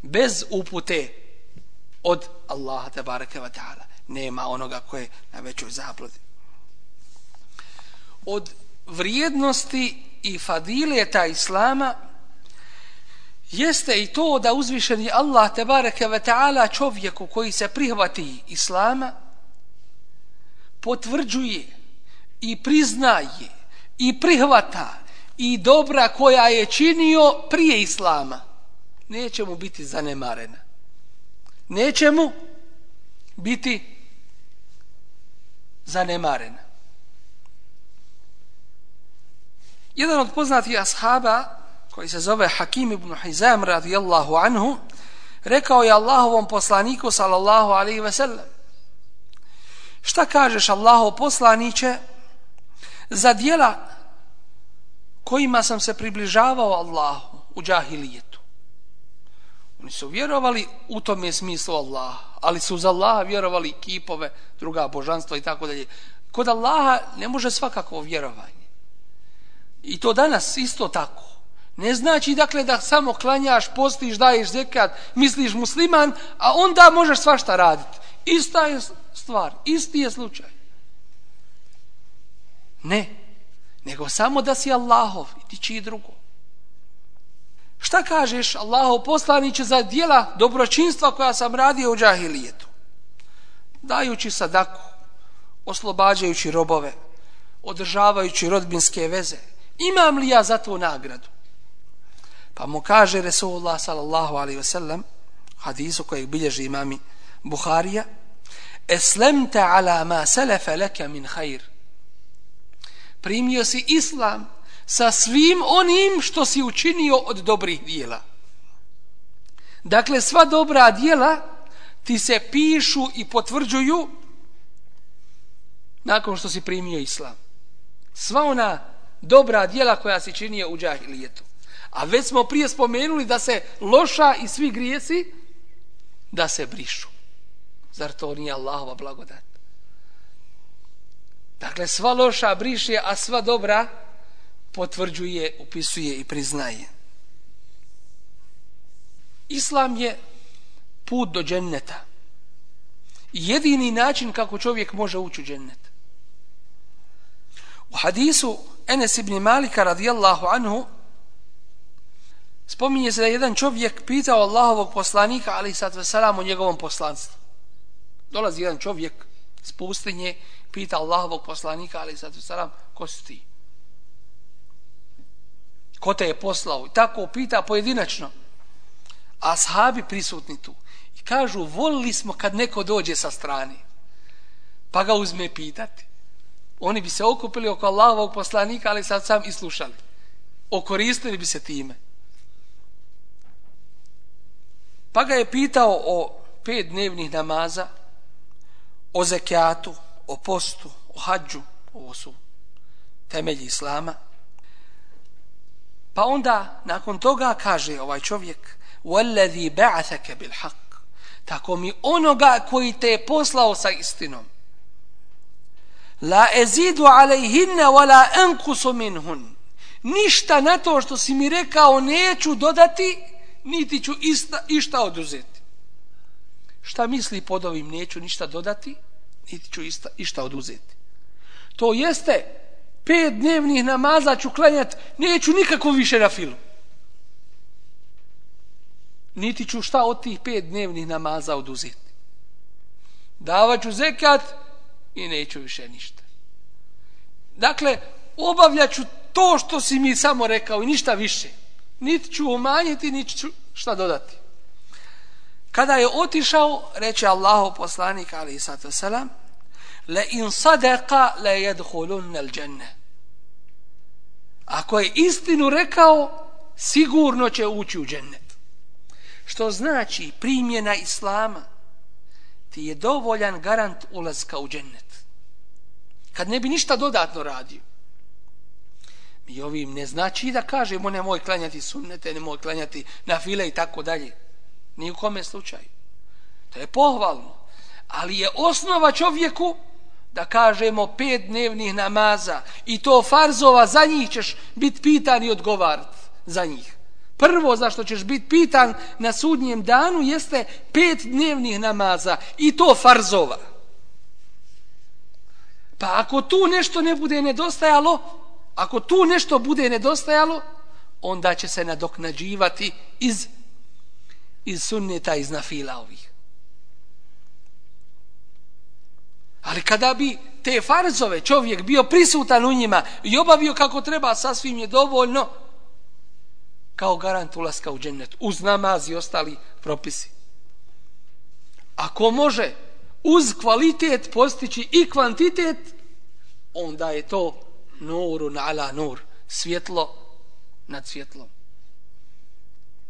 Bez upute od Allaha tabaraka wa ta'ala. Nema onoga ko je na većoj zabludi. Od vrijednosti i fadileta Islama jeste i to da uzvišeni Allah tabaraka wa ta'ala čovjeku koji se prihvati Islama potvrđuje i priznaje i prihvata i dobra koja je činio prije islama neće mu biti zanemarena neće mu biti zanemarena Jedan od poznatih ashaba, koji se zove Hakim ibn Hizam radijallahu anhu, rekao je Allahovom poslaniku sallallahu alaihi ve sellem, šta kažeš Allahov poslaniće za dijela kojima sam se približavao Allahu u džahilijetu? Oni su vjerovali u tome smislu Allaha, ali su za Allaha vjerovali kipove, druga božanstva i tako dalje. Kod Allaha ne može svakako vjerovanje. I to danas isto tako. Ne znači dakle da samo klanjaš, postiš, daješ zekat, misliš musliman, a onda možeš svašta raditi. Ista je stvar, isti je slučaj. Ne, nego samo da si Allahov i ti čiji drugo. Šta kažeš Allahov poslaniće za dijela dobročinstva koja sam radio u džahilijetu? Dajući sadaku, oslobađajući robove, održavajući rodbinske veze. Imam li ja za to nagradu? Pa mu kaže Resulullah sallallahu alaihi wasallam hadisu kojeg bilježi imami Buharija Eslemte ala ma selefe leke min hajr Primio si islam sa svim onim što si učinio od dobrih dijela. Dakle, sva dobra dijela ti se pišu i potvrđuju nakon što si primio islam. Sva ona dobra dijela koja si činio u džahilijetu. A već smo prije spomenuli da se loša i svi grijesi da se brišu. Zar to nije Allahova blagodat? Dakle, sva loša briše, a sva dobra potvrđuje, upisuje i priznaje. Islam je put do dženneta. Jedini način kako čovjek može ući u džennet. U hadisu Enes ibn Malika radijallahu anhu spominje se da jedan čovjek pitao Allahovog poslanika ali sad veselam o njegovom poslanstvu. Dolazi jedan čovjek s pustinje pita Allahovog poslanika ali sad veselam ko si ti? Ko te je poslao? I tako pita pojedinačno. A sahabi prisutni tu. I kažu, volili smo kad neko dođe sa strane. Pa ga uzme pitati. Oni bi se okupili oko Allahovog poslanika, ali sad sam i slušali. Okoristili bi se time. Pa ga je pitao o pet dnevnih namaza, o zekijatu, o postu, o hađu, ovo su temelji islama. Pa onda, nakon toga, kaže ovaj čovjek, وَالَّذِي بَعَثَكَ بِالْحَقِّ Tako mi onoga koji te je poslao sa istinom. La ezidu alejhinne wa la enkusu minhun. Ništa na to što si mi rekao neću dodati, niti ću ista, išta oduzeti. Šta misli pod ovim neću ništa dodati, niti ću ista, išta oduzeti. To jeste pet dnevnih namaza ću klanjat, neću nikako više na filu. Niti ću šta od tih pet dnevnih namaza oduzeti. Davat ću zekat i neću više ništa. Dakle, obavljaću to što si mi samo rekao i ništa više. Niti ću umanjiti, niti ću šta dodati. Kada je otišao, reče Allahu poslanik, ali i sato selam, le in sadaka le jedhulun al dženne. Ako je istinu rekao, sigurno će ući u džennet. Što znači primjena Islama ti je dovoljan garant ulazka u džennet. Kad ne bi ništa dodatno radio. Mi ovim ne znači da kažemo nemoj klanjati sunnete, nemoj klanjati na file i tako dalje. Ni u kome slučaju. To je pohvalno. Ali je osnova čovjeku da kažemo pet dnevnih namaza i to farzova, za njih ćeš biti pitan i odgovarat za njih. Prvo zašto ćeš biti pitan na sudnjem danu jeste pet dnevnih namaza i to farzova. Pa ako tu nešto ne bude nedostajalo, ako tu nešto bude nedostajalo, onda će se nadoknađivati iz, iz sunneta, iz nafila ovih. Ali kada bi te farzove čovjek bio prisutan u njima i obavio kako treba, sasvim je dovoljno kao garant ulaska u džennet, uz namaz i ostali propisi. Ako može uz kvalitet postići i kvantitet, onda je to nuru na ala nur, svjetlo nad svjetlom.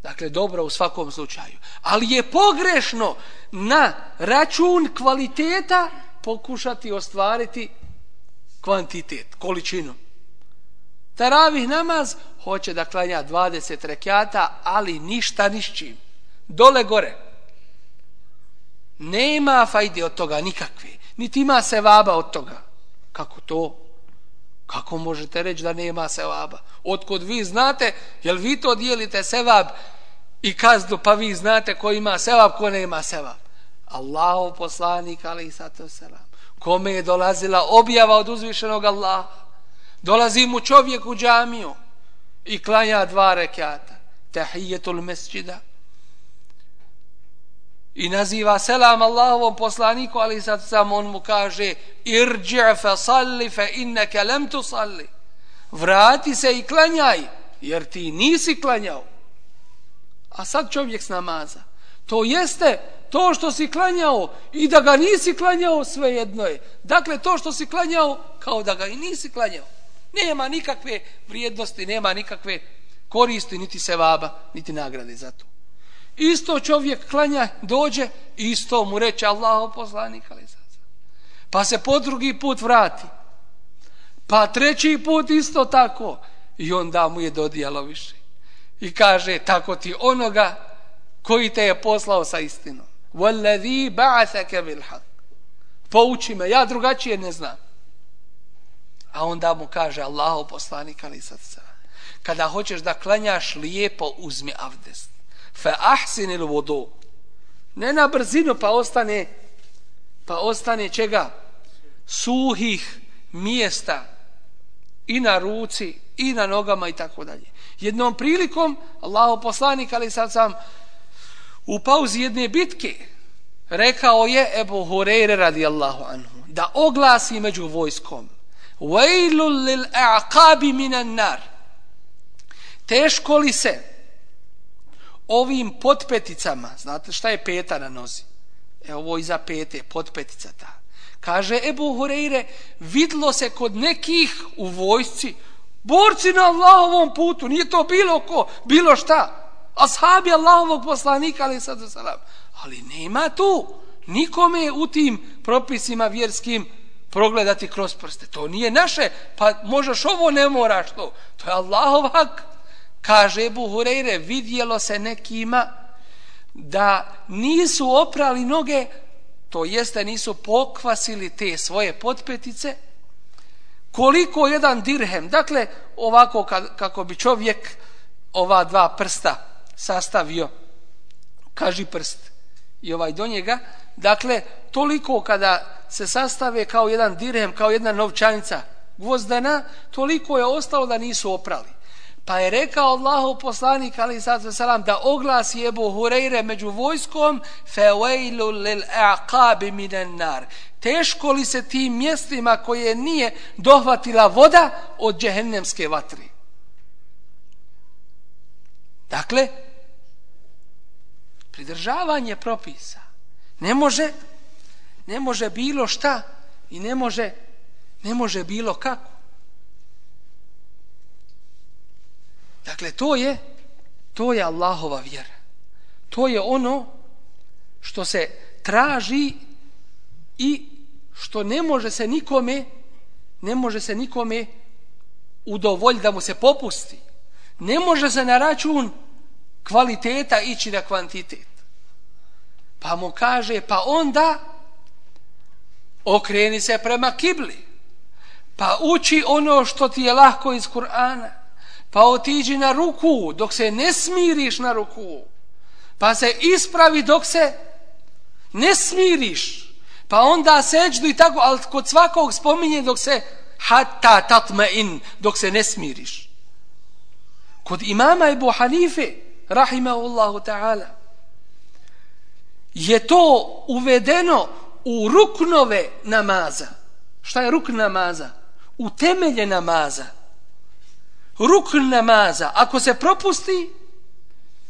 Dakle, dobro u svakom slučaju. Ali je pogrešno na račun kvaliteta pokušati ostvariti kvantitet, količinu. Taravih namaz hoće da klanja 20 rekiata, ali ništa nišćim. Dole gore. Nema fajde od toga nikakve. Niti ima se vaba od toga. Kako to? Kako možete reći da nema sevaba? Otkud vi znate, jel vi to dijelite sevab i kazdu, pa vi znate ko ima sevab, ko nema sevab? Allahov poslanik, ali i sato selam. Kome je dolazila objava od uzvišenog Allaha? Dolazi mu čovjek u džamiju i klanja dva rekata. Tahijetul mesđida. I naziva selam Allahovom poslaniku, ali sad sam on mu kaže irđi' fa salli fa inneke lem tu salli. Vrati se i klanjaj, jer ti nisi klanjao. A sad čovjek s namaza. To jeste to što si klanjao i da ga nisi klanjao sve jedno je. Dakle, to što si klanjao kao da ga i nisi klanjao. Nema nikakve vrijednosti, nema nikakve koristi, niti se vaba, niti nagrade za to. Isto čovjek klanja, dođe, isto mu reče Allah poslanik, ali sad. Pa se po drugi put vrati. Pa treći put isto tako. I onda mu je dodijalo više. I kaže, tako ti onoga koji te je poslao sa istinom. Wallazi ba'athaka bil haq. Pouči me, ja drugačije ne znam. A onda mu kaže Allahu poslanik ali srca. Kada hoćeš da klanjaš lijepo uzmi avdest. Fa ahsinil wudu. Ne na brzinu pa ostane pa ostane čega? Suhih mjesta i na ruci i na nogama i tako dalje. Jednom prilikom Allahu poslanik ali sad sam u pauzi jedne bitke rekao je Ebu Hureyre radijallahu anhu da oglasi među vojskom Wailul lil a'qabi minan nar Teško li se ovim potpeticama, znate šta je peta na nozi? E ovo iza pete, potpetica ta. Kaže Ebu Hureyre, vidlo se kod nekih u vojsci, borci na Allahovom putu, nije to bilo ko, bilo šta ashabi Allahovog poslanika, ali sad salam. Ali nema tu nikome u tim propisima vjerskim progledati kroz prste. To nije naše, pa možeš ovo, ne moraš to. To je Allahov hak. Kaže Ebu Hureyre, vidjelo se nekima da nisu oprali noge, to jeste nisu pokvasili te svoje potpetice, koliko jedan dirhem, dakle ovako kad, kako bi čovjek ova dva prsta sastavio kaži prst i ovaj do njega. Dakle toliko kada se sastave kao jedan dirhem kao jedna novčanica gvozdana toliko je ostalo da nisu oprali. Pa je rekao Allahu poslanik ali sad selam da oglasi Ebu Hurajre među vojskom fawailu lil aqab minan nar. Teško li se tim mjestima koje nije dohvatila voda od džehennemske vatre? Dakle pridržavanje propisa. Ne može, ne može bilo šta i ne može, ne može bilo kako. Dakle, to je, to je Allahova vjera. To je ono što se traži i što ne može se nikome, ne može se nikome udovolj da mu se popusti. Ne može se na račun kvaliteta ići na kvantitet. Pa mu kaže, pa onda okreni se prema kibli. Pa uči ono što ti je lahko iz Kur'ana. Pa otiđi na ruku dok se ne smiriš na ruku. Pa se ispravi dok se ne smiriš. Pa onda seđu i tako, ali kod svakog spominje dok se hatta tatma in, dok se ne smiriš. Kod imama Ebu Hanife, rahimahullahu ta'ala. Je to uvedeno u ruknove namaza. Šta je rukn namaza? U temelje namaza. Rukn namaza. Ako se propusti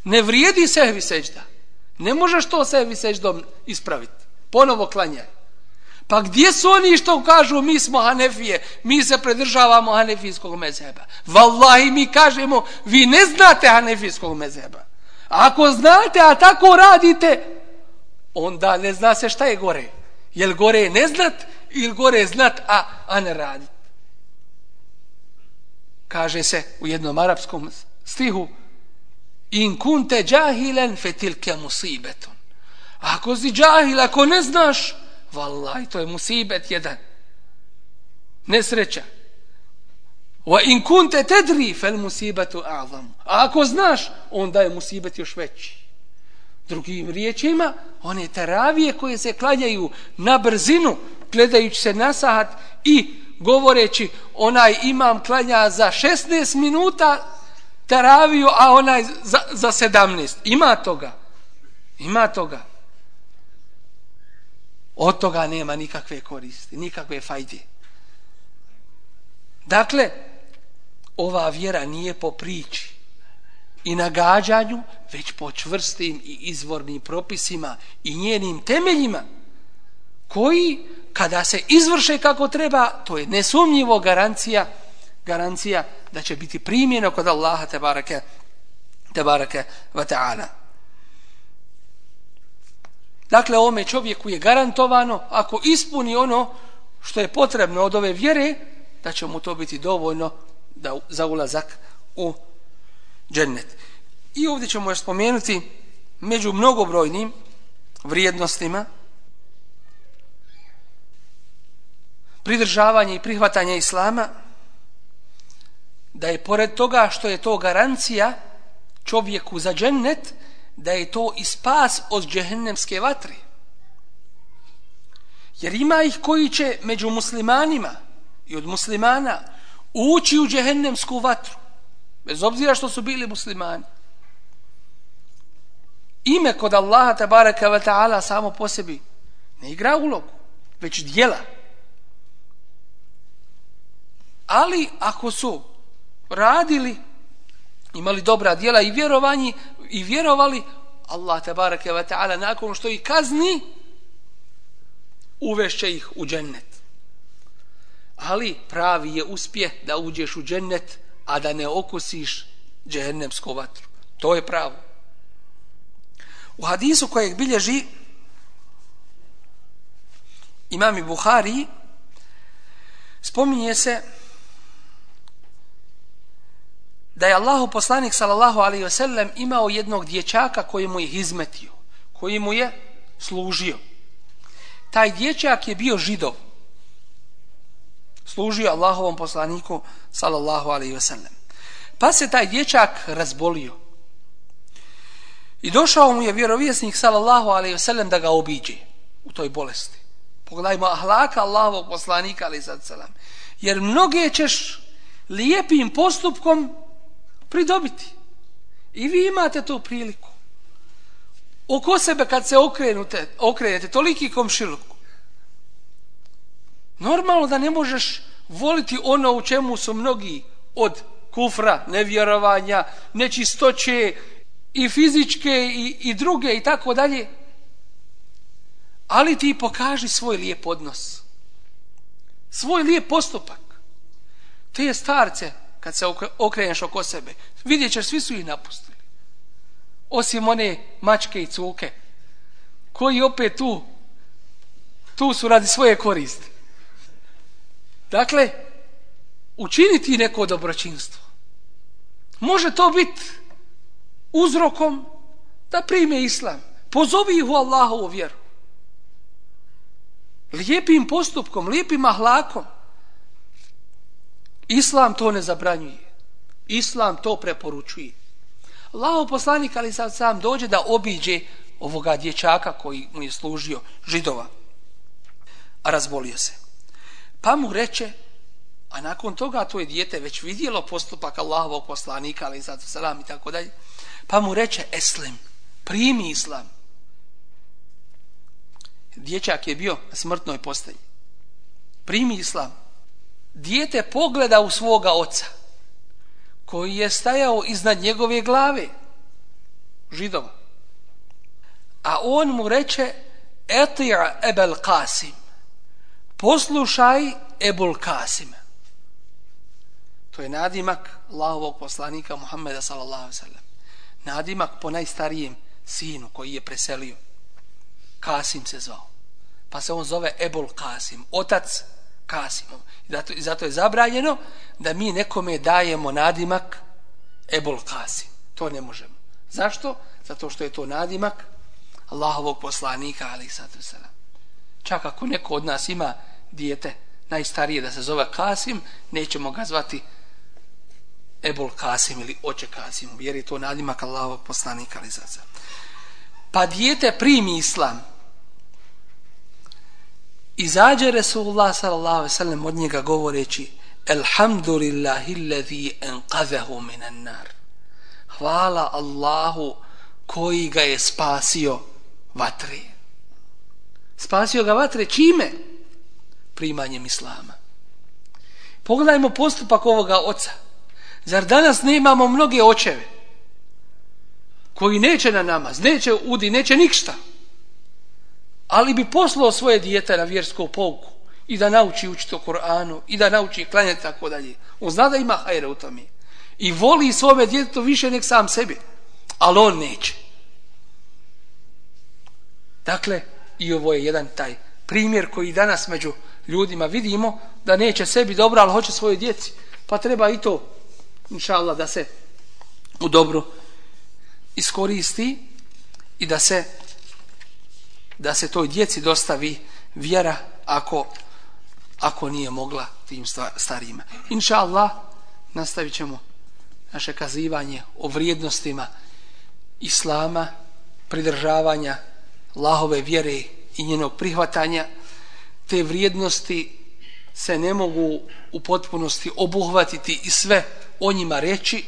ne vrijedi sehvi sežda. ne možeš to sehvi seždom ispraviti ponovo klanjaj. Pa gdje su oni što kažu mi smo Hanefije, mi se predržavamo Hanefijskog mezheba. Wallahi mi kažemo vi ne znate Hanefijskog mezheba. Ako znate, a tako radite, onda ne zna se šta je gore. Jel gore je ne znat ili gore je znat, a, a ne radit. Kaže se u jednom arapskom stihu in kunte džahilen fetilke musibeton. Ako si džahil, ako ne znaš, Wallahi, to je musibet jedan. Nesreća. Wa in kunte tedri fel musibetu a'zam. A ako znaš, onda je musibet još veći. Drugim riječima, one teravije koje se klanjaju na brzinu, gledajući se na sahat i govoreći onaj imam klanja za 16 minuta teraviju, a onaj za, za 17. Ima toga. Ima toga. Od toga nema nikakve koristi, nikakve fajde. Dakle, ova vjera nije po priči i nagađanju, već po čvrstim i izvornim propisima i njenim temeljima, koji, kada se izvrše kako treba, to je nesumnjivo garancija, garancija da će biti primjeno kod Allaha tebareke tebareke ve wa ta'ala. Dakle, ovome čovjeku je garantovano, ako ispuni ono što je potrebno od ove vjere, da će mu to biti dovoljno da, za ulazak u džennet. I ovdje ćemo još spomenuti među mnogobrojnim vrijednostima pridržavanje i prihvatanje islama da je pored toga što je to garancija čovjeku za džennet da je to i spas od džehennemske vatre. Jer ima ih koji će među muslimanima i od muslimana ući u džehennemsku vatru. Bez obzira što su bili muslimani. Ime kod Allaha tabaraka wa ta'ala samo po sebi ne igra ulogu, već dijela. Ali ako su radili, imali dobra dijela i vjerovanji, i vjerovali, Allah tabaraka wa ta'ala nakon što ih kazni, uvešće ih u džennet. Ali pravi je uspjeh da uđeš u džennet, a da ne okusiš džehennemsku vatru. To je pravo. U hadisu kojeg bilježi imami Buhari spominje se da je Allahu poslanik sallallahu alaihi wasallam imao jednog dječaka koji mu je izmetio, koji mu je služio. Taj dječak je bio židov. Služio Allahovom poslaniku sallallahu alaihi wasallam. Pa se taj dječak razbolio. I došao mu je vjerovjesnik sallallahu alaihi wasallam da ga obiđe u toj bolesti. Pogledajmo ahlaka Allahovog poslanika alaihi wasallam. Jer mnoge ćeš lijepim postupkom pridobiti. I vi imate tu priliku. Oko sebe kad se okrenute, okrenete toliki komšiluku, normalno da ne možeš voliti ono u čemu su mnogi od kufra, nevjerovanja, nečistoće i fizičke i, i druge i tako dalje. Ali ti pokaži svoj lijep odnos. Svoj lijep postupak. Te starce, kad se okreneš oko sebe. Vidjet ćeš, svi su ih napustili. Osim one mačke i cuke, koji opet tu, tu su radi svoje koriste. Dakle, učiniti neko dobročinstvo. Može to biti uzrokom da prime islam. Pozovi ih u Allahovu vjeru. Lijepim postupkom, lijepim ahlakom. Islam to ne zabranjuje. Islam to preporučuje. Allaho poslanik ali sad sam dođe da obiđe ovoga dječaka koji mu je služio židova. A razbolio se. Pa mu reče, a nakon toga to je dijete već vidjelo postupak Allahovog poslanika ali sad salam i tako dalje. Pa mu reče, eslim, primi islam. Dječak je bio na smrtnoj postaji. Primi islam dijete pogleda u svoga oca koji je stajao iznad njegove glave židova a on mu reče etija ebel kasim poslušaj Ebul Kasima. To je nadimak Allahovog poslanika Muhammeda sallallahu sallam. Nadimak po najstarijem sinu koji je preselio. Kasim se zvao. Pa se on zove Ebul Kasim, otac Kasimom. I zato, I zato je zabranjeno da mi nekome dajemo nadimak Ebul Kasim. To ne možemo. Zašto? Zato što je to nadimak Allahovog poslanika, ali satu sallam. Čak ako neko od nas ima dijete najstarije da se zove Kasim, nećemo ga zvati Ebul Kasim ili Oče Kasim, jer je to nadimak Allahovog poslanika, ali satu Pa dijete primi islam, izađe Resulullah sallallahu alaihi sallam od njega govoreći Elhamdulillahi alladhi enqadhahu minan nar. Hvala Allahu koji ga je spasio vatre. Spasio ga vatre čime? Primanjem Islama. Pogledajmo postupak ovoga oca. Zar danas ne imamo mnoge očeve koji neće na namaz, neće udi, neće ništa ali bi poslao svoje dijete na vjersku pouku i da nauči učiti o Koranu i da nauči klanjati tako dalje. On zna da ima hajre u tome. I voli svome djetetu više nek sam sebi. Ali on neće. Dakle, i ovo je jedan taj primjer koji danas među ljudima vidimo da neće sebi dobro, ali hoće svoje djeci. Pa treba i to, inša Allah, da se u dobro iskoristi i da se da se toj djeci dostavi vjera ako, ako nije mogla tim starijima. Inša Allah, nastavit ćemo naše kazivanje o vrijednostima Islama, pridržavanja Allahove vjere i njenog prihvatanja. Te vrijednosti se ne mogu u potpunosti obuhvatiti i sve o njima reći.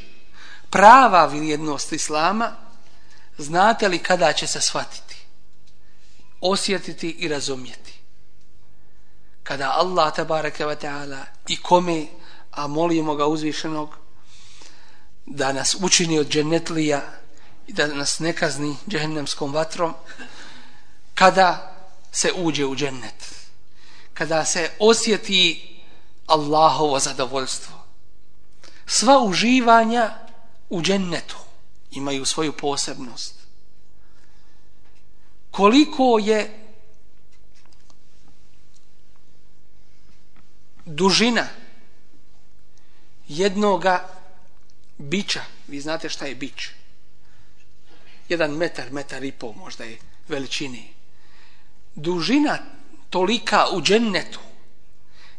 Prava vrijednost Islama, znate li kada će se shvatiti? Osjetiti i razumjeti. Kada Allah tabaraka wa ta'ala i kome, a molimo ga uzvišenog, da nas učini od dženetlija i da nas ne kazni džehennemskom vatrom, kada se uđe u džennet, kada se osjeti Allahovo zadovoljstvo. Sva uživanja u džennetu imaju svoju posebnost koliko je dužina jednoga bića, vi znate šta je bić, jedan metar, metar i pol možda je veličini. Dužina tolika u džennetu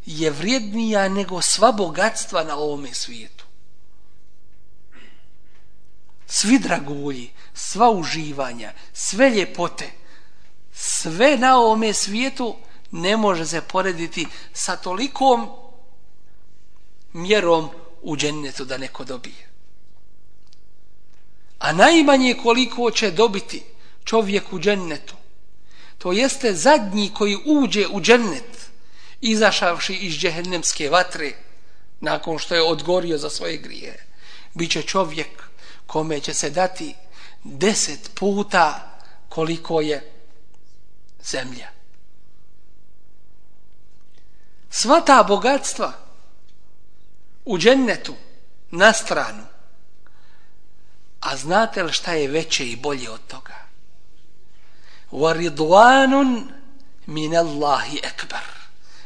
je vrijednija nego sva bogatstva na ovome svijetu. Svi dragulji, sva uživanja, sve ljepote, sve na ovome svijetu ne može se porediti sa tolikom mjerom u džennetu da neko dobije. A najmanje koliko će dobiti čovjek u džennetu, to jeste zadnji koji uđe u džennet, izašavši iz džehennemske vatre, nakon što je odgorio za svoje grije, bit će čovjek kome će se dati deset puta koliko je zemlja. Sva ta bogatstva u džennetu na stranu. A znate li šta je veće i bolje od toga? Waridwanun min Allahi أَكْبَرُ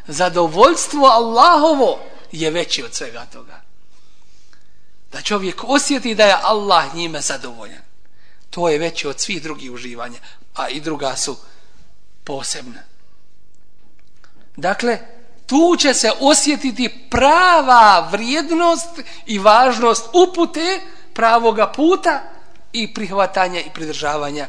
Zadovoljstvo Allahovo je veće od svega toga. Da čovjek osjeti da je Allah njime zadovoljan. To je veće od svih drugih uživanja. A i druga su posebna. Dakle, tu će se osjetiti prava vrijednost i važnost upute pravoga puta i prihvatanja i pridržavanja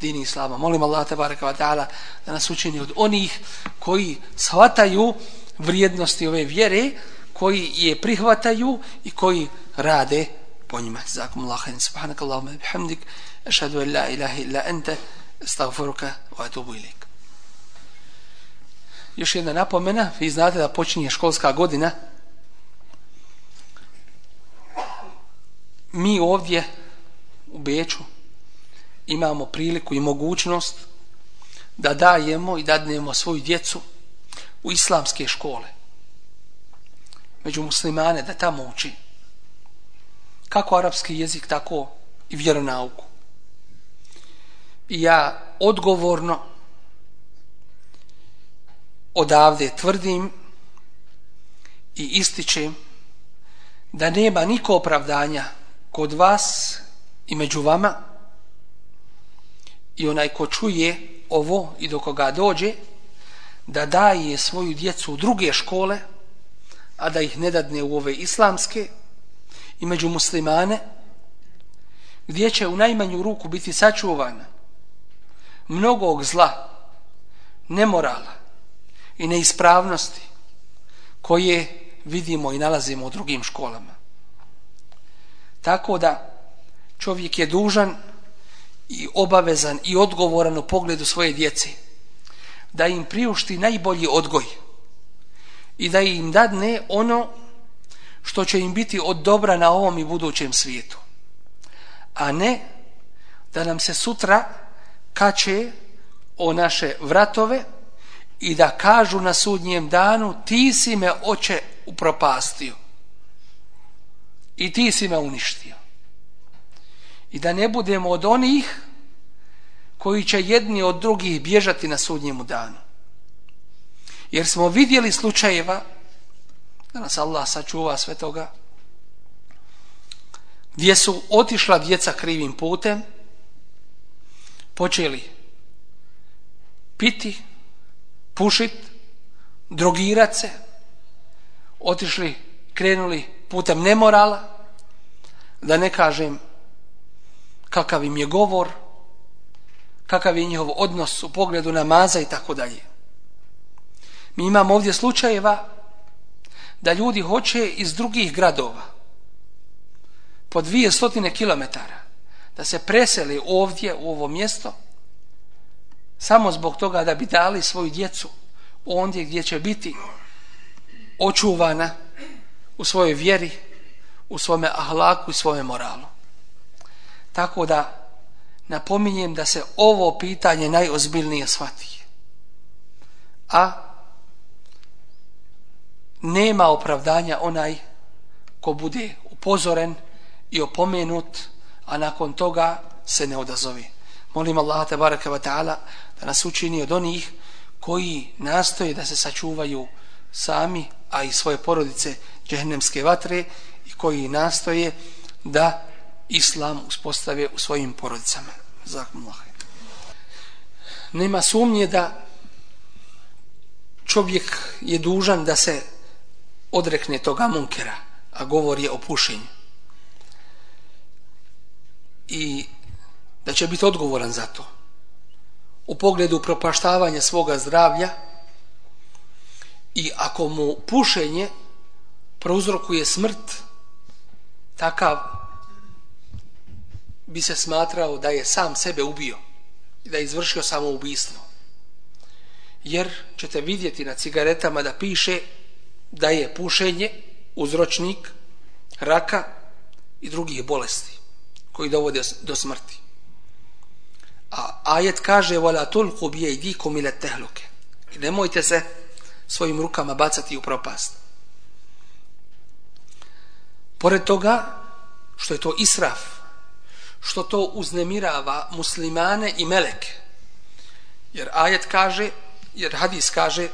dini islama. Molim Allah tabaraka wa ta'ala da nas učini od onih koji shvataju vrijednosti ove vjere, koji je prihvataju i koji rade po njima. Zakum Allah, subhanakallahumma bihamdik, ašhadu an la ilaha illa ente, astaghfiruka wa atubu ilik još jedna napomena, vi znate da počinje školska godina. Mi ovdje u Beču imamo priliku i mogućnost da dajemo i dadnemo svoju djecu u islamske škole. Među muslimane da tamo uči. Kako arapski jezik tako i vjeronauku. I ja odgovorno odavde tvrdim i ističem da nema niko opravdanja kod vas i među vama i onaj ko čuje ovo i do koga dođe da daje svoju djecu u druge škole a da ih ne dadne u ove islamske i među muslimane gdje će u najmanju ruku biti sačuvana mnogog zla nemorala i neispravnosti koje vidimo i nalazimo u drugim školama. Tako da čovjek je dužan i obavezan i odgovoran u pogledu svoje djece da im priušti najbolji odgoj i da im dadne ono što će im biti od dobra na ovom i budućem svijetu. A ne da nam se sutra kače o naše vratove i da kažu na sudnjem danu ti si me oče upropastio i ti si me uništio. I da ne budemo od onih koji će jedni od drugih bježati na sudnjemu danu. Jer smo vidjeli slučajeva da nas Allah sačuva sve toga gdje su otišla djeca krivim putem počeli piti pušit, drogirat se, otišli, krenuli putem nemorala, da ne kažem kakav im je govor, kakav je njihov odnos u pogledu namaza i tako dalje. Mi imamo ovdje slučajeva da ljudi hoće iz drugih gradova po dvije stotine kilometara da se preseli ovdje u ovo mjesto samo zbog toga da bi dali svoju djecu ondje gdje će biti očuvana u svojoj vjeri, u svome ahlaku i svome moralu. Tako da napominjem da se ovo pitanje najozbiljnije shvati. A nema opravdanja onaj ko bude upozoren i opomenut, a nakon toga se ne odazove. Molim Allah te baraka wa ta'ala da nas učini od onih koji nastoje da se sačuvaju sami, a i svoje porodice džehennemske vatre i koji nastoje da islam uspostave u svojim porodicama. Zakon Nema sumnje da čovjek je dužan da se odrekne toga munkera, a govori je o pušenju. I da će biti odgovoran za to u pogledu propaštavanja svoga zdravlja i ako mu pušenje prouzrokuje smrt takav bi se smatrao da je sam sebe ubio i da je izvršio samoubistvo. Jer ćete vidjeti na cigaretama da piše da je pušenje uzročnik raka i drugih bolesti koji dovode do smrti. A ajet kaže wala tulqu bi aydikum ila tahluke. I nemojte se svojim rukama bacati u propast. Pored toga što je to israf, što to uznemirava muslimane i meleke. Jer ajet kaže, jer hadis kaže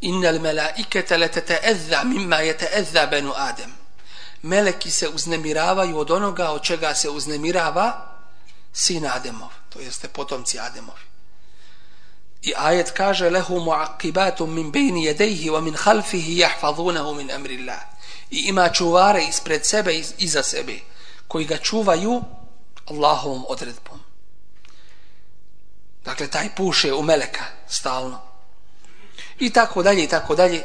innal malaikata latata'adha mimma yata'adha banu adam. Meleki se uznemiravaju od onoga od čega se uznemirava sin Ademov, to jeste potomci Ademovi. I ajet kaže lehu muaqibatun min bejni jedejhi wa min halfihi yahfazunahu min amrillah. I ima čuvare ispred sebe i iza sebe koji ga čuvaju Allahovom odredbom. Dakle, taj puše u meleka stalno. I tako dalje, i tako dalje.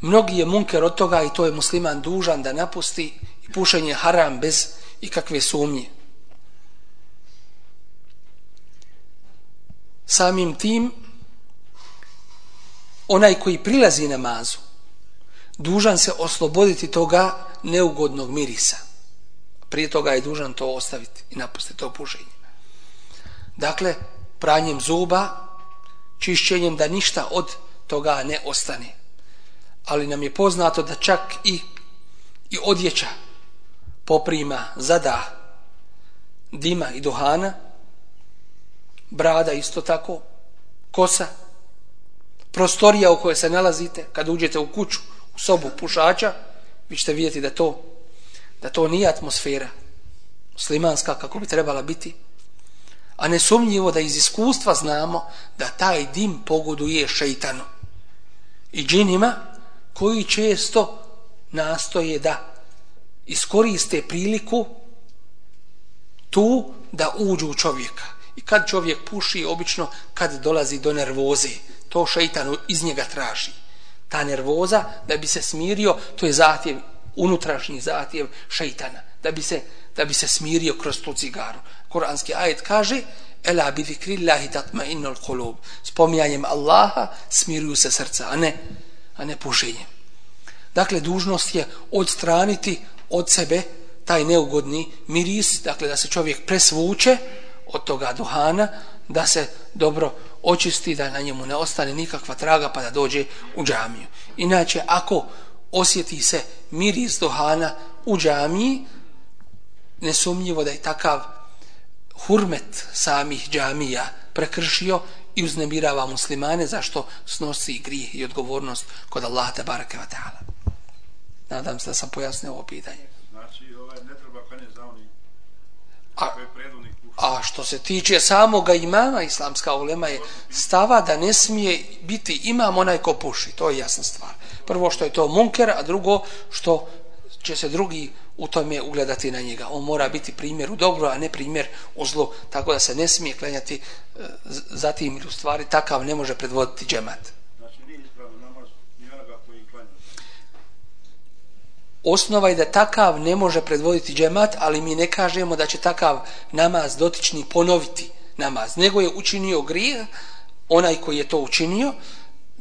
Mnogi je munker od toga i to je musliman dužan da napusti i pušenje haram bez ikakve sumnje. Samim tim onaj koji prilazi namazu dužan se osloboditi toga neugodnog mirisa prije toga je dužan to ostaviti i napustiti to pušenje dakle pranjem zuba čišćenjem da ništa od toga ne ostane. Ali nam je poznato da čak i, i odjeća poprima, zada dima i duhana, brada isto tako, kosa, prostorija u kojoj se nalazite, kad uđete u kuću, u sobu pušača, vi ćete vidjeti da to, da to nije atmosfera muslimanska kako bi trebala biti, a nesumnjivo da iz iskustva znamo da taj dim pogoduje šeitanu i džinima koji često nastoje da iskoriste priliku tu da uđu u čovjeka. I kad čovjek puši, obično kad dolazi do nervoze, to šeitan iz njega traži. Ta nervoza, da bi se smirio, to je zahtjev, unutrašnji zahtjev šeitana, da bi se, da bi se smirio kroz tu cigaru. Koranski ajet kaže, Ela bi zikrillahi tatma innal kolub. Spominjanjem Allaha smiruju se srca, a ne, a ne pušenjem. Dakle, dužnost je odstraniti od sebe taj neugodni miris, dakle da se čovjek presvuče od toga duhana, da se dobro očisti, da na njemu ne ostane nikakva traga pa da dođe u džamiju. Inače, ako osjeti se miris duhana u džamiji, nesumnjivo da je takav hurmet samih džamija prekršio i uznemirava muslimane zašto snosi grih i odgovornost kod Allaha te barake wa ta'ala. Nadam se da sam pojasnio ovo pitanje. Znači, ovaj ne treba kanje za oni A, koji a što se tiče samoga imama, islamska ulema je stava da ne smije biti imam onaj ko puši. To je jasna stvar. Prvo što je to munker, a drugo što će se drugi u tome ugledati na njega. On mora biti primjer u dobro, a ne primjer u zlo. Tako da se ne smije klanjati e, zatim ili u stvari takav ne može predvoditi džemat. Znači, nije ispravno namaz ni onoga koji klanja. Osnova je da takav ne može predvoditi džemat, ali mi ne kažemo da će takav namaz dotični ponoviti namaz, nego je učinio grije, onaj koji je to učinio,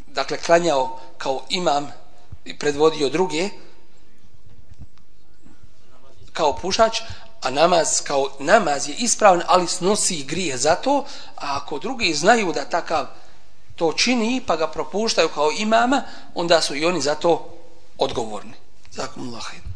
dakle klanjao kao imam i predvodio druge, kao pušač, a namaz kao namaz je ispravan, ali snosi grije za to, a ako drugi znaju da takav to čini, pa ga propuštaju kao imama, onda su i oni za to odgovorni. Zakum Allah.